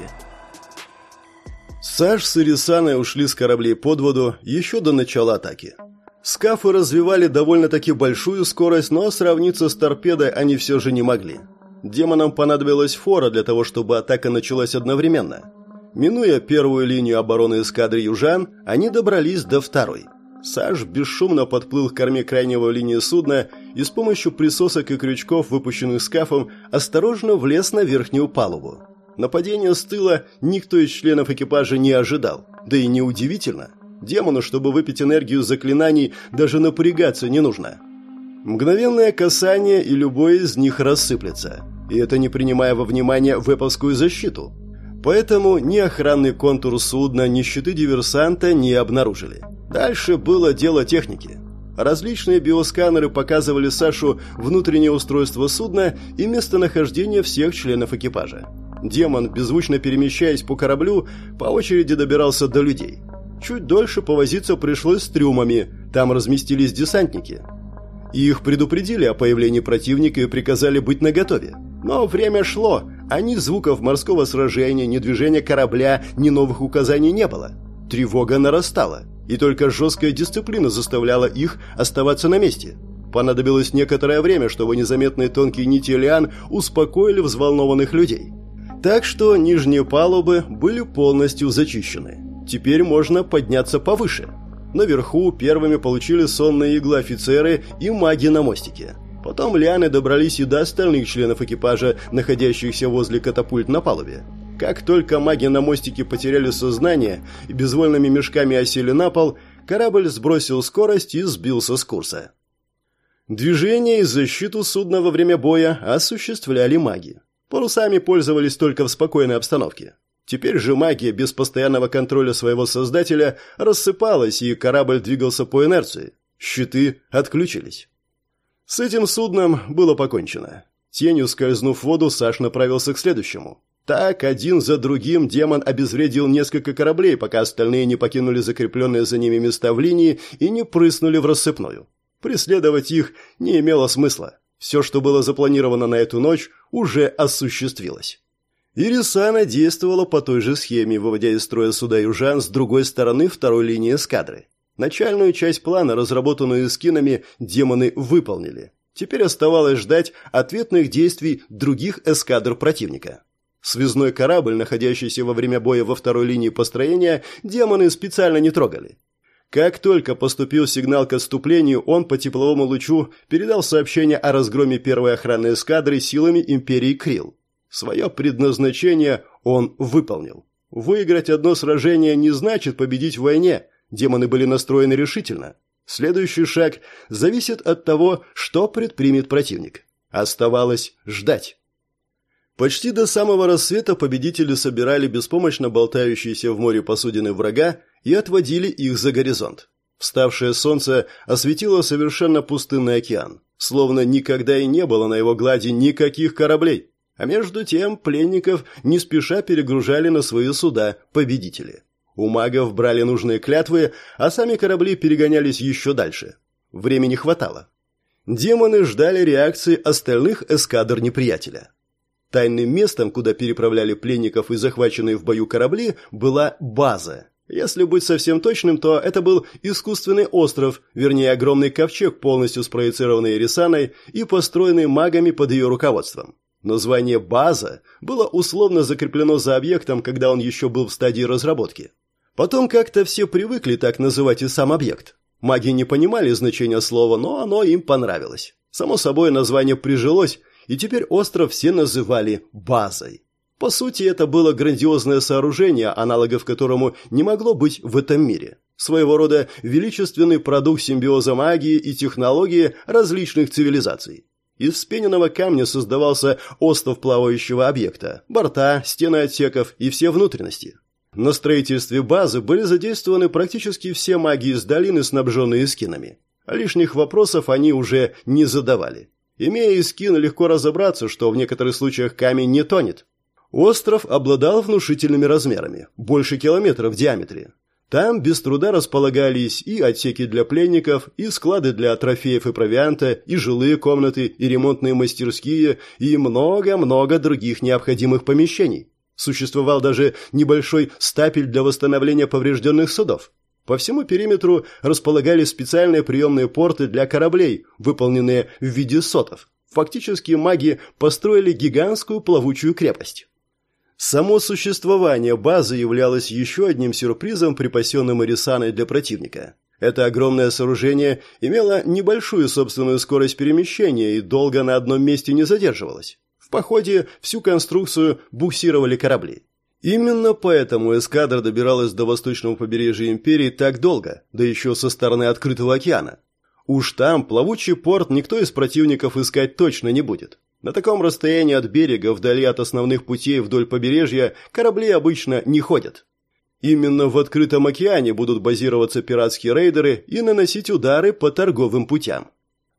Саш с Ирисаной ушли с кораблей под воду еще до начала атаки. Скафы развивали довольно-таки большую скорость, но сравниться с торпедой они все же не могли. Демонам понадобилась фора для того, чтобы атака началась одновременно. Минуя первую линию обороны эскадры южан, они добрались до второй. Саш бесшумно подплыл к корме крайнего линии судна и с помощью присосок и крючков, выпущенных скафом, осторожно влез на верхнюю палубу. Нападение с тыла никто из членов экипажа не ожидал. Да и неудивительно. Демону, чтобы выпить энергию заклинаний, даже напрягаться не нужно. Мгновенное касание, и любой из них рассыплется и это не принимая во внимание веповскую защиту. Поэтому ни охранный контур судна, ни щиты диверсанта не обнаружили. Дальше было дело техники. Различные биосканеры показывали Сашу внутреннее устройство судна и местонахождение всех членов экипажа. Демон, беззвучно перемещаясь по кораблю, по очереди добирался до людей. Чуть дольше повозиться пришлось с трюмами, там разместились десантники. Их предупредили о появлении противника и приказали быть наготове. Но время шло, а ни звуков морского сражения, ни движения корабля, ни новых указаний не было. Тревога нарастала, и только жесткая дисциплина заставляла их оставаться на месте. Понадобилось некоторое время, чтобы незаметные тонкие нити лиан успокоили взволнованных людей. Так что нижние палубы были полностью зачищены. Теперь можно подняться повыше. Наверху первыми получили сонные иглы офицеры и маги на мостике. Потом лианы добрались и до остальных членов экипажа, находящихся возле катапульт на палубе. Как только маги на мостике потеряли сознание и безвольными мешками осели на пол, корабль сбросил скорость и сбился с курса. Движение и защиту судна во время боя осуществляли маги. Парусами пользовались только в спокойной обстановке. Теперь же магия без постоянного контроля своего создателя рассыпалась, и корабль двигался по инерции. Щиты отключились. С этим судном было покончено. Тенью скользнув в воду, Саш направился к следующему. Так, один за другим демон обезвредил несколько кораблей, пока остальные не покинули закрепленные за ними места в линии и не прыснули в рассыпную. Преследовать их не имело смысла. Все, что было запланировано на эту ночь, уже осуществилось. Ирисана действовала по той же схеме, выводя из строя суда южан с другой стороны второй линии эскадры. Начальную часть плана, разработанную скинами, демоны выполнили. Теперь оставалось ждать ответных действий других эскадр противника. Связной корабль, находящийся во время боя во второй линии построения, демоны специально не трогали. Как только поступил сигнал к отступлению, он по тепловому лучу передал сообщение о разгроме первой охранной эскадры силами Империи Крил. Свое предназначение он выполнил. Выиграть одно сражение не значит победить в войне. Демоны были настроены решительно. Следующий шаг зависит от того, что предпримет противник. Оставалось ждать. Почти до самого рассвета победители собирали беспомощно болтающиеся в море посудины врага и отводили их за горизонт. Вставшее солнце осветило совершенно пустынный океан, словно никогда и не было на его глади никаких кораблей. А между тем пленников не спеша перегружали на свои суда победители. У магов брали нужные клятвы, а сами корабли перегонялись еще дальше. Времени хватало. Демоны ждали реакции остальных эскадр неприятеля. Тайным местом, куда переправляли пленников и захваченные в бою корабли, была база. Если быть совсем точным, то это был искусственный остров, вернее огромный ковчег, полностью спроецированный Рисаной и построенный магами под ее руководством. Название «база» было условно закреплено за объектом, когда он еще был в стадии разработки. Потом как-то все привыкли так называть и сам объект. Маги не понимали значения слова, но оно им понравилось. Само собой, название прижилось, и теперь остров все называли базой. По сути, это было грандиозное сооружение, аналогов которому не могло быть в этом мире. Своего рода величественный продукт симбиоза магии и технологии различных цивилизаций. Из вспененного камня создавался остров плавающего объекта, борта, стены отсеков и все внутренности. На строительстве базы были задействованы практически все маги из долины, снабженные скинами. Лишних вопросов они уже не задавали. Имея Искин, легко разобраться, что в некоторых случаях камень не тонет. Остров обладал внушительными размерами, больше километра в диаметре. Там без труда располагались и отсеки для пленников, и склады для трофеев и провианта, и жилые комнаты, и ремонтные мастерские, и много-много других необходимых помещений. Существовал даже небольшой стапель для восстановления поврежденных судов. По всему периметру располагались специальные приемные порты для кораблей, выполненные в виде сотов. Фактически маги построили гигантскую плавучую крепость. Само существование базы являлось еще одним сюрпризом, припасенным Ирисаной для противника. Это огромное сооружение имело небольшую собственную скорость перемещения и долго на одном месте не задерживалось. Походе всю конструкцию буксировали корабли. Именно поэтому эскадра добиралась до восточного побережья империи так долго, да еще со стороны открытого океана. Уж там плавучий порт никто из противников искать точно не будет. На таком расстоянии от берега, вдали от основных путей вдоль побережья, корабли обычно не ходят. Именно в открытом океане будут базироваться пиратские рейдеры и наносить удары по торговым путям.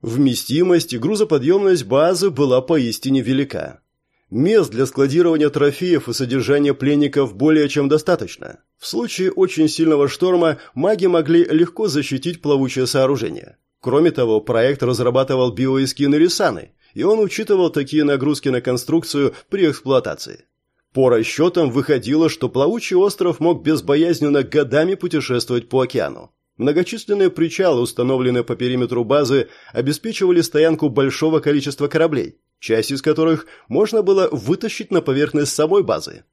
Вместимость и грузоподъемность базы была поистине велика. Мест для складирования трофеев и содержания пленников более чем достаточно. В случае очень сильного шторма маги могли легко защитить плавучее сооружение. Кроме того, проект разрабатывал биоэскины Рисаны, и он учитывал такие нагрузки на конструкцию при эксплуатации. По расчетам выходило, что плавучий остров мог безбоязненно годами путешествовать по океану. Многочисленные причалы, установленные по периметру базы, обеспечивали стоянку большого количества кораблей, часть из которых можно было вытащить на поверхность самой базы.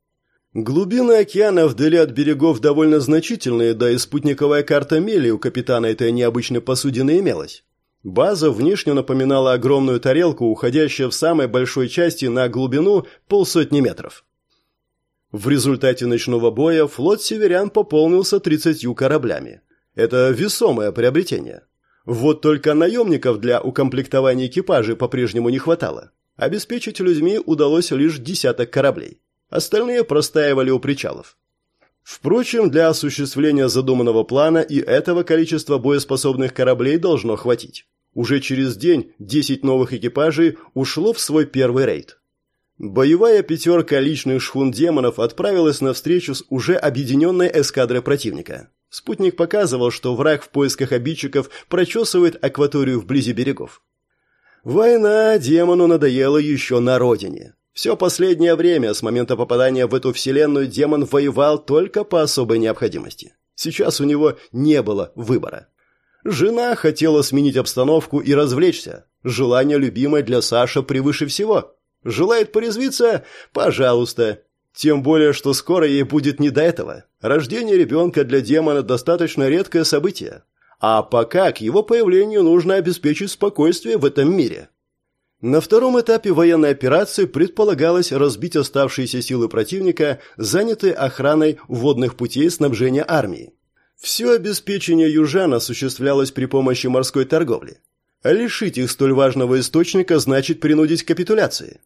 Глубины океана вдали от берегов довольно значительные, да и спутниковая карта мели у капитана этой необычной посудины имелась. База внешне напоминала огромную тарелку, уходящую в самой большой части на глубину полсотни метров. В результате ночного боя флот северян пополнился 30 кораблями. Это весомое приобретение. Вот только наемников для укомплектования экипажей по-прежнему не хватало. Обеспечить людьми удалось лишь десяток кораблей. Остальные простаивали у причалов. Впрочем, для осуществления задуманного плана и этого количества боеспособных кораблей должно хватить. Уже через день 10 новых экипажей ушло в свой первый рейд. Боевая пятерка личных шхун демонов отправилась на встречу с уже объединенной эскадрой противника. Спутник показывал, что враг в поисках обидчиков прочесывает акваторию вблизи берегов. Война демону надоела еще на родине. Все последнее время, с момента попадания в эту вселенную, демон воевал только по особой необходимости. Сейчас у него не было выбора. Жена хотела сменить обстановку и развлечься. Желание любимой для Саши превыше всего. Желает порезвиться? Пожалуйста. Тем более, что скоро ей будет не до этого. Рождение ребенка для демона достаточно редкое событие. А пока к его появлению нужно обеспечить спокойствие в этом мире. На втором этапе военной операции предполагалось разбить оставшиеся силы противника, занятые охраной водных путей снабжения армии. Все обеспечение южан осуществлялось при помощи морской торговли. лишить их столь важного источника значит принудить к капитуляции.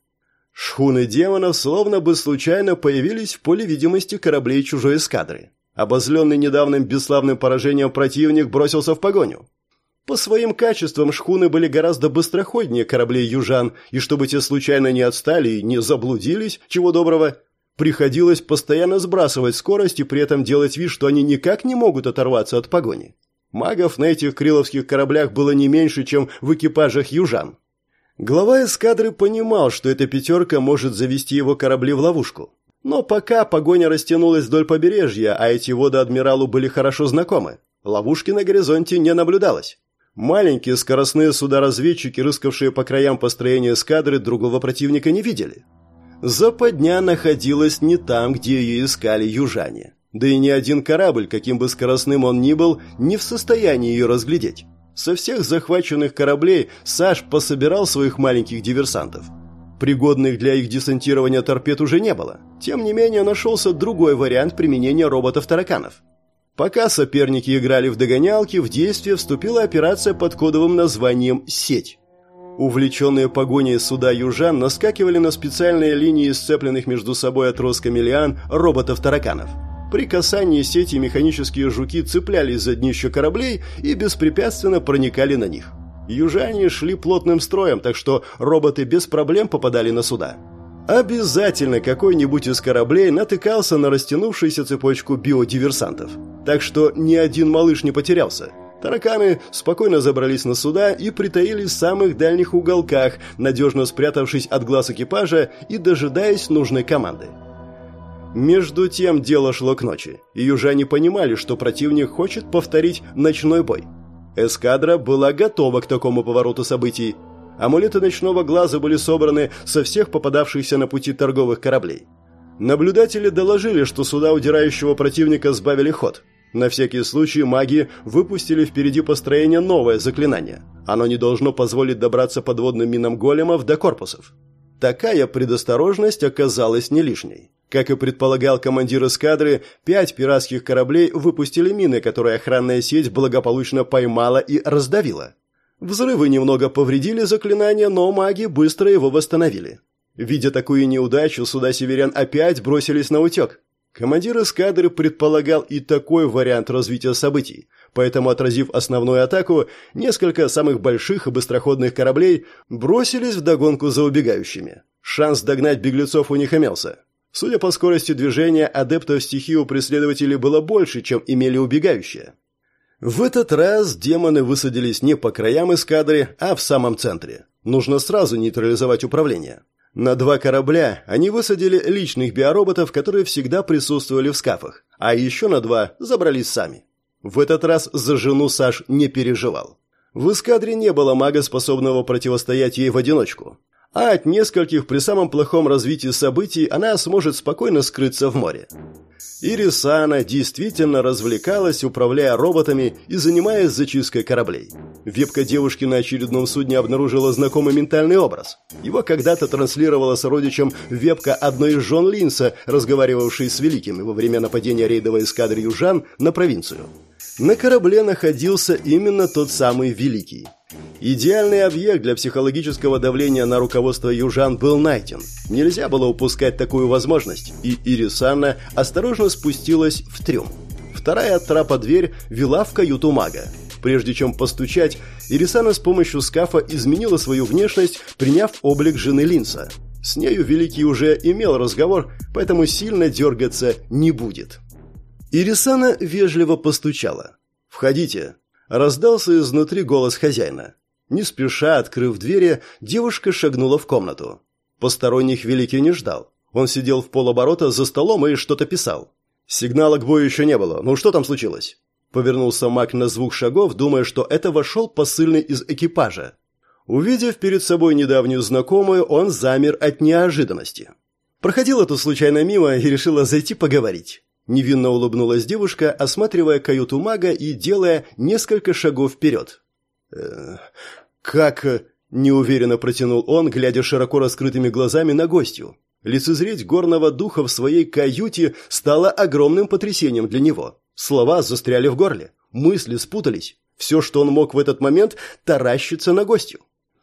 Шхуны демонов словно бы случайно появились в поле видимости кораблей чужой эскадры. Обозленный недавним бесславным поражением противник бросился в погоню. По своим качествам шхуны были гораздо быстроходнее кораблей южан, и чтобы те случайно не отстали и не заблудились, чего доброго, приходилось постоянно сбрасывать скорость и при этом делать вид, что они никак не могут оторваться от погони. Магов на этих криловских кораблях было не меньше, чем в экипажах южан. Глава эскадры понимал, что эта пятерка может завести его корабли в ловушку. Но пока погоня растянулась вдоль побережья, а эти воды адмиралу были хорошо знакомы, ловушки на горизонте не наблюдалось. Маленькие скоростные суда-разведчики, рыскавшие по краям построения эскадры, другого противника не видели. Западня находилась не там, где ее искали южане. Да и ни один корабль, каким бы скоростным он ни был, не в состоянии ее разглядеть. Со всех захваченных кораблей Саш пособирал своих маленьких диверсантов. Пригодных для их десантирования торпед уже не было. Тем не менее, нашелся другой вариант применения роботов-тараканов – Пока соперники играли в догонялки, в действие вступила операция под кодовым названием «Сеть». Увлеченные погоней суда южан наскакивали на специальные линии сцепленных между собой отростками лиан роботов-тараканов. При касании сети механические жуки цеплялись за днище кораблей и беспрепятственно проникали на них. Южане шли плотным строем, так что роботы без проблем попадали на суда. Обязательно какой-нибудь из кораблей натыкался на растянувшуюся цепочку биодиверсантов. Так что ни один малыш не потерялся. Тараканы спокойно забрались на суда и притаились в самых дальних уголках, надежно спрятавшись от глаз экипажа и дожидаясь нужной команды. Между тем дело шло к ночи, и южане понимали, что противник хочет повторить ночной бой. Эскадра была готова к такому повороту событий, Амулеты ночного глаза были собраны со всех попадавшихся на пути торговых кораблей. Наблюдатели доложили, что суда удирающего противника сбавили ход. На всякий случай маги выпустили впереди построения новое заклинание. Оно не должно позволить добраться подводным минам големов до корпусов. Такая предосторожность оказалась не лишней. Как и предполагал командир эскадры, пять пиратских кораблей выпустили мины, которые охранная сеть благополучно поймала и раздавила. Взрывы немного повредили заклинание, но маги быстро его восстановили. Видя такую неудачу, суда северян опять бросились на утек. Командир эскадры предполагал и такой вариант развития событий, поэтому, отразив основную атаку, несколько самых больших и быстроходных кораблей бросились в догонку за убегающими. Шанс догнать беглецов у них имелся. Судя по скорости движения, адептов стихии у преследователей было больше, чем имели убегающие. В этот раз демоны высадились не по краям эскадры, а в самом центре. Нужно сразу нейтрализовать управление. На два корабля они высадили личных биороботов, которые всегда присутствовали в скафах, а еще на два забрались сами. В этот раз за жену Саш не переживал. В эскадре не было мага, способного противостоять ей в одиночку. А от нескольких при самом плохом развитии событий она сможет спокойно скрыться в море. Ирисана действительно развлекалась, управляя роботами и занимаясь зачисткой кораблей. Вебка девушки на очередном судне обнаружила знакомый ментальный образ. Его когда-то транслировала сородичем вебка одной из жен Линса, разговаривавшей с Великим во время нападения рейдовой эскадры южан на провинцию. На корабле находился именно тот самый Великий. Идеальный объект для психологического давления на руководство южан был найден. Нельзя было упускать такую возможность, и Ирисанна осторожно спустилась в трюм. Вторая от трапа дверь вела в каюту мага. Прежде чем постучать, Ирисана с помощью скафа изменила свою внешность, приняв облик жены Линса. С нею Великий уже имел разговор, поэтому сильно дергаться не будет. Ирисана вежливо постучала. «Входите», Раздался изнутри голос хозяина. Не спеша, открыв двери, девушка шагнула в комнату. Посторонних Великий не ждал. Он сидел в полоборота за столом и что-то писал. Сигнала к бою еще не было. Ну что там случилось? Повернулся Мак на звук шагов, думая, что это вошел посыльный из экипажа. Увидев перед собой недавнюю знакомую, он замер от неожиданности. Проходила тут случайно мимо и решила зайти поговорить. Невинно улыбнулась девушка, осматривая каюту мага и делая несколько шагов вперед. «Э, «Как...» – неуверенно протянул он, глядя широко раскрытыми глазами на гостью. Лицезреть горного духа в своей каюте стало огромным потрясением для него. Слова застряли в горле, мысли спутались. Все, что он мог в этот момент, таращиться на гостью.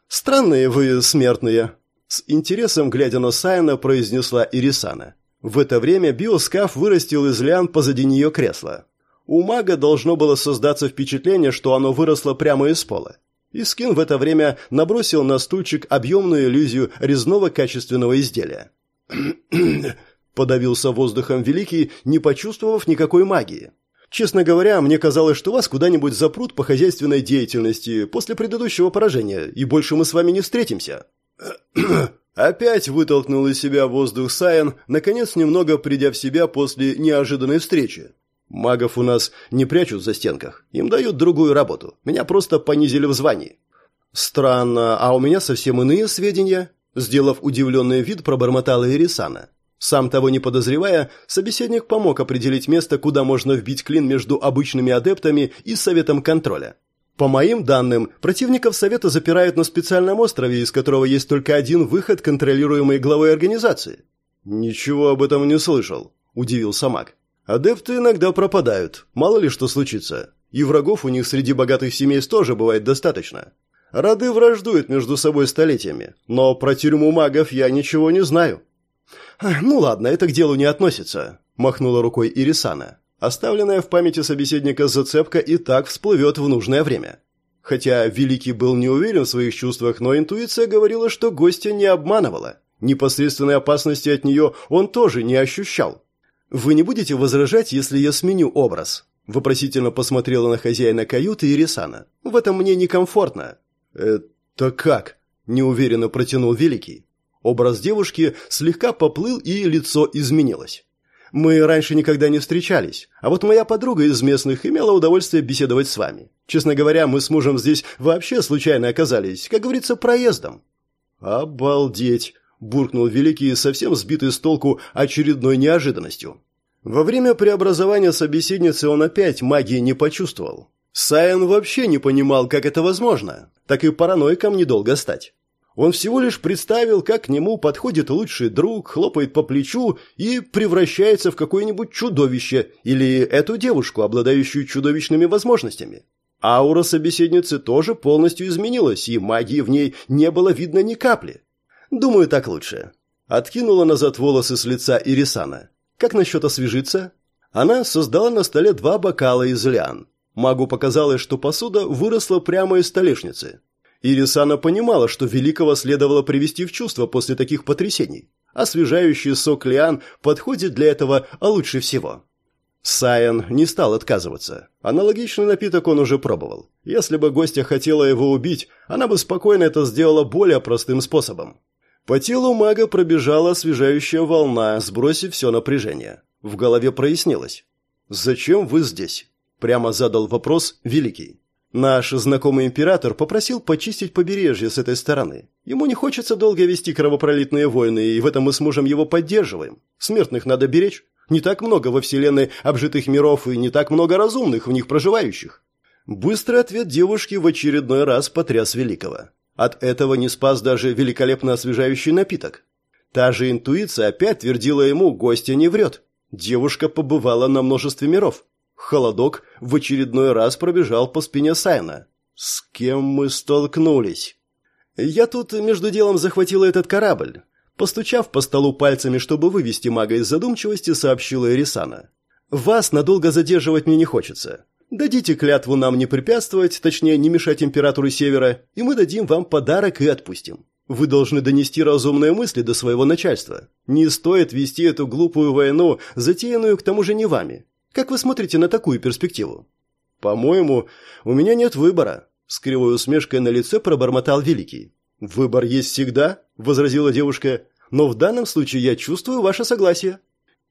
«Странные вы, смертные!» С интересом, глядя на Сайна, произнесла Ирисана. В это время биоскаф вырастил из лиан позади нее кресло. У мага должно было создаться впечатление, что оно выросло прямо из пола. Искин в это время набросил на стульчик объемную иллюзию резного качественного изделия. Подавился воздухом Великий, не почувствовав никакой магии. Честно говоря, мне казалось, что вас куда-нибудь запрут по хозяйственной деятельности после предыдущего поражения, и больше мы с вами не встретимся. Опять вытолкнул из себя воздух Сайен, наконец немного придя в себя после неожиданной встречи. Магов у нас не прячут за стенках, им дают другую работу. Меня просто понизили в звании. Странно, а у меня совсем иные сведения. Сделав удивленный вид, пробормотала Ирисана. Сам того не подозревая, собеседник помог определить место, куда можно вбить клин между обычными адептами и советом контроля. По моим данным, противников Совета запирают на специальном острове, из которого есть только один выход, контролируемый главой организации. Ничего об этом не слышал, удивился Мак. Адепты иногда пропадают, мало ли что случится. И врагов у них среди богатых семей тоже бывает достаточно. Роды враждуют между собой столетиями, но про тюрьму магов я ничего не знаю. Ну ладно, это к делу не относится, махнула рукой Ирисана. Оставленная в памяти собеседника зацепка и так всплывет в нужное время. Хотя Великий был не уверен в своих чувствах, но интуиция говорила, что гостя не обманывала. Непосредственной опасности от нее он тоже не ощущал. «Вы не будете возражать, если я сменю образ?» Вопросительно посмотрела на хозяина каюты Ирисана. «В этом мне некомфортно». «Это как?» – неуверенно протянул Великий. Образ девушки слегка поплыл, и лицо изменилось. Мы раньше никогда не встречались, а вот моя подруга из местных имела удовольствие беседовать с вами. Честно говоря, мы с мужем здесь вообще случайно оказались, как говорится, проездом». «Обалдеть!» – буркнул Великий, совсем сбитый с толку очередной неожиданностью. Во время преобразования собеседницы он опять магии не почувствовал. Сайен вообще не понимал, как это возможно. Так и параноиком недолго стать. Он всего лишь представил, как к нему подходит лучший друг, хлопает по плечу и превращается в какое-нибудь чудовище или эту девушку, обладающую чудовищными возможностями. Аура собеседницы тоже полностью изменилась, и магии в ней не было видно ни капли. Думаю, так лучше. Откинула назад волосы с лица Ирисана. Как насчет освежиться? Она создала на столе два бокала из лиан. Магу показалось, что посуда выросла прямо из столешницы. Ирисана понимала, что Великого следовало привести в чувство после таких потрясений. Освежающий сок лиан подходит для этого лучше всего. Сайен не стал отказываться. Аналогичный напиток он уже пробовал. Если бы гостья хотела его убить, она бы спокойно это сделала более простым способом. По телу мага пробежала освежающая волна, сбросив все напряжение. В голове прояснилось. «Зачем вы здесь?» Прямо задал вопрос Великий. Наш знакомый император попросил почистить побережье с этой стороны. Ему не хочется долго вести кровопролитные войны, и в этом мы с мужем его поддерживаем. Смертных надо беречь. Не так много во Вселенной обжитых миров и не так много разумных в них проживающих. Быстрый ответ девушки в очередной раз потряс Великого. От этого не спас даже великолепно освежающий напиток. Та же интуиция опять твердила ему, гостья не врет. Девушка побывала на множестве миров. Холодок в очередной раз пробежал по спине Сайна. «С кем мы столкнулись?» «Я тут между делом захватила этот корабль». Постучав по столу пальцами, чтобы вывести мага из задумчивости, сообщила Эрисана. «Вас надолго задерживать мне не хочется. Дадите клятву нам не препятствовать, точнее, не мешать императору Севера, и мы дадим вам подарок и отпустим. Вы должны донести разумные мысли до своего начальства. Не стоит вести эту глупую войну, затеянную к тому же не вами. Как вы смотрите на такую перспективу? По-моему, у меня нет выбора, с кривой усмешкой на лице пробормотал Великий. Выбор есть всегда, возразила девушка, но в данном случае я чувствую ваше согласие.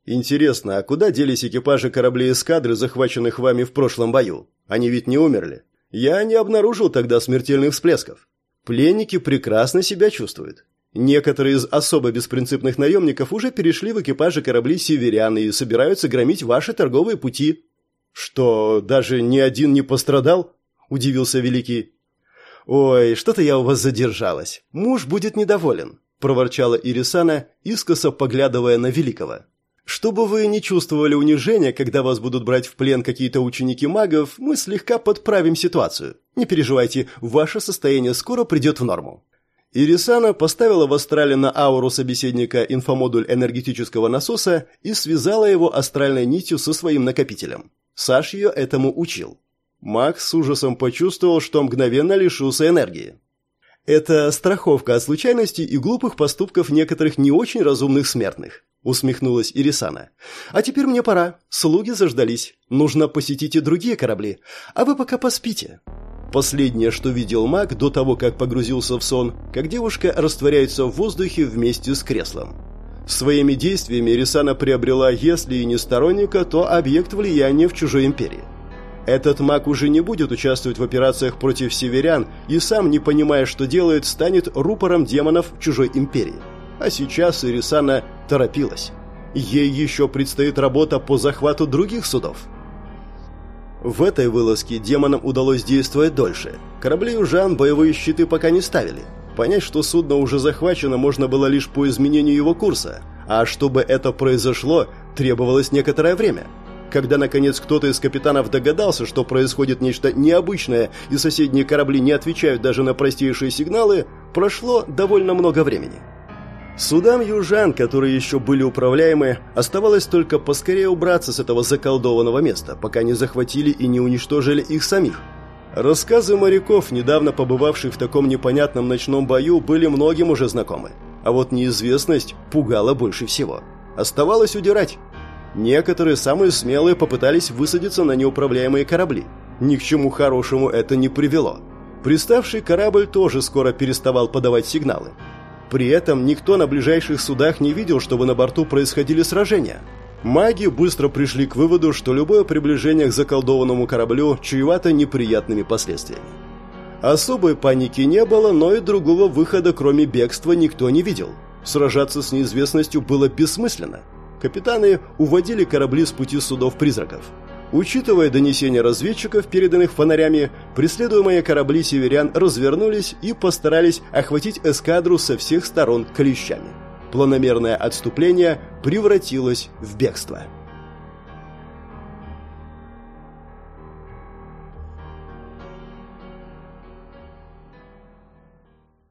Интересно, а куда делись экипажи кораблей эскадры, захваченных вами в прошлом бою? Они ведь не умерли. Я не обнаружил тогда смертельных всплесков. Пленники прекрасно себя чувствуют. Некоторые из особо беспринципных наемников уже перешли в экипажи кораблей «Северян» и собираются громить ваши торговые пути. Что, даже ни один не пострадал? Удивился Великий. Ой, что-то я у вас задержалась. Муж будет недоволен, проворчала Ирисана, искоса поглядывая на Великого. Чтобы вы не чувствовали унижения, когда вас будут брать в плен какие-то ученики магов, мы слегка подправим ситуацию. Не переживайте, ваше состояние скоро придет в норму. Ирисана поставила в астрале на ауру собеседника инфомодуль энергетического насоса и связала его астральной нитью со своим накопителем. Саш ее этому учил. Макс с ужасом почувствовал, что мгновенно лишился энергии. Это страховка от случайностей и глупых поступков некоторых не очень разумных смертных, усмехнулась Ирисана. А теперь мне пора. Слуги заждались. Нужно посетить и другие корабли. А вы пока поспите. Последнее, что видел маг до того, как погрузился в сон, как девушка растворяется в воздухе вместе с креслом. Своими действиями Рисана приобрела, если и не сторонника, то объект влияния в чужой империи. Этот маг уже не будет участвовать в операциях против северян и сам, не понимая, что делает, станет рупором демонов в чужой империи. А сейчас Ирисана торопилась. Ей еще предстоит работа по захвату других судов. В этой вылазке демонам удалось действовать дольше. Корабли южан боевые щиты пока не ставили. Понять, что судно уже захвачено, можно было лишь по изменению его курса. А чтобы это произошло, требовалось некоторое время. Когда, наконец, кто-то из капитанов догадался, что происходит нечто необычное, и соседние корабли не отвечают даже на простейшие сигналы, прошло довольно много времени. Судам южан, которые еще были управляемы, оставалось только поскорее убраться с этого заколдованного места, пока не захватили и не уничтожили их самих. Рассказы моряков, недавно побывавших в таком непонятном ночном бою, были многим уже знакомы. А вот неизвестность пугала больше всего. Оставалось удирать. Некоторые, самые смелые, попытались высадиться на неуправляемые корабли. Ни к чему хорошему это не привело. Приставший корабль тоже скоро переставал подавать сигналы. При этом никто на ближайших судах не видел, чтобы на борту происходили сражения. Маги быстро пришли к выводу, что любое приближение к заколдованному кораблю чревато неприятными последствиями. Особой паники не было, но и другого выхода, кроме бегства, никто не видел. Сражаться с неизвестностью было бессмысленно. Капитаны уводили корабли с пути судов-призраков. Учитывая донесения разведчиков, переданных фонарями, преследуемые корабли северян развернулись и постарались охватить эскадру со всех сторон клещами. Планомерное отступление превратилось в бегство.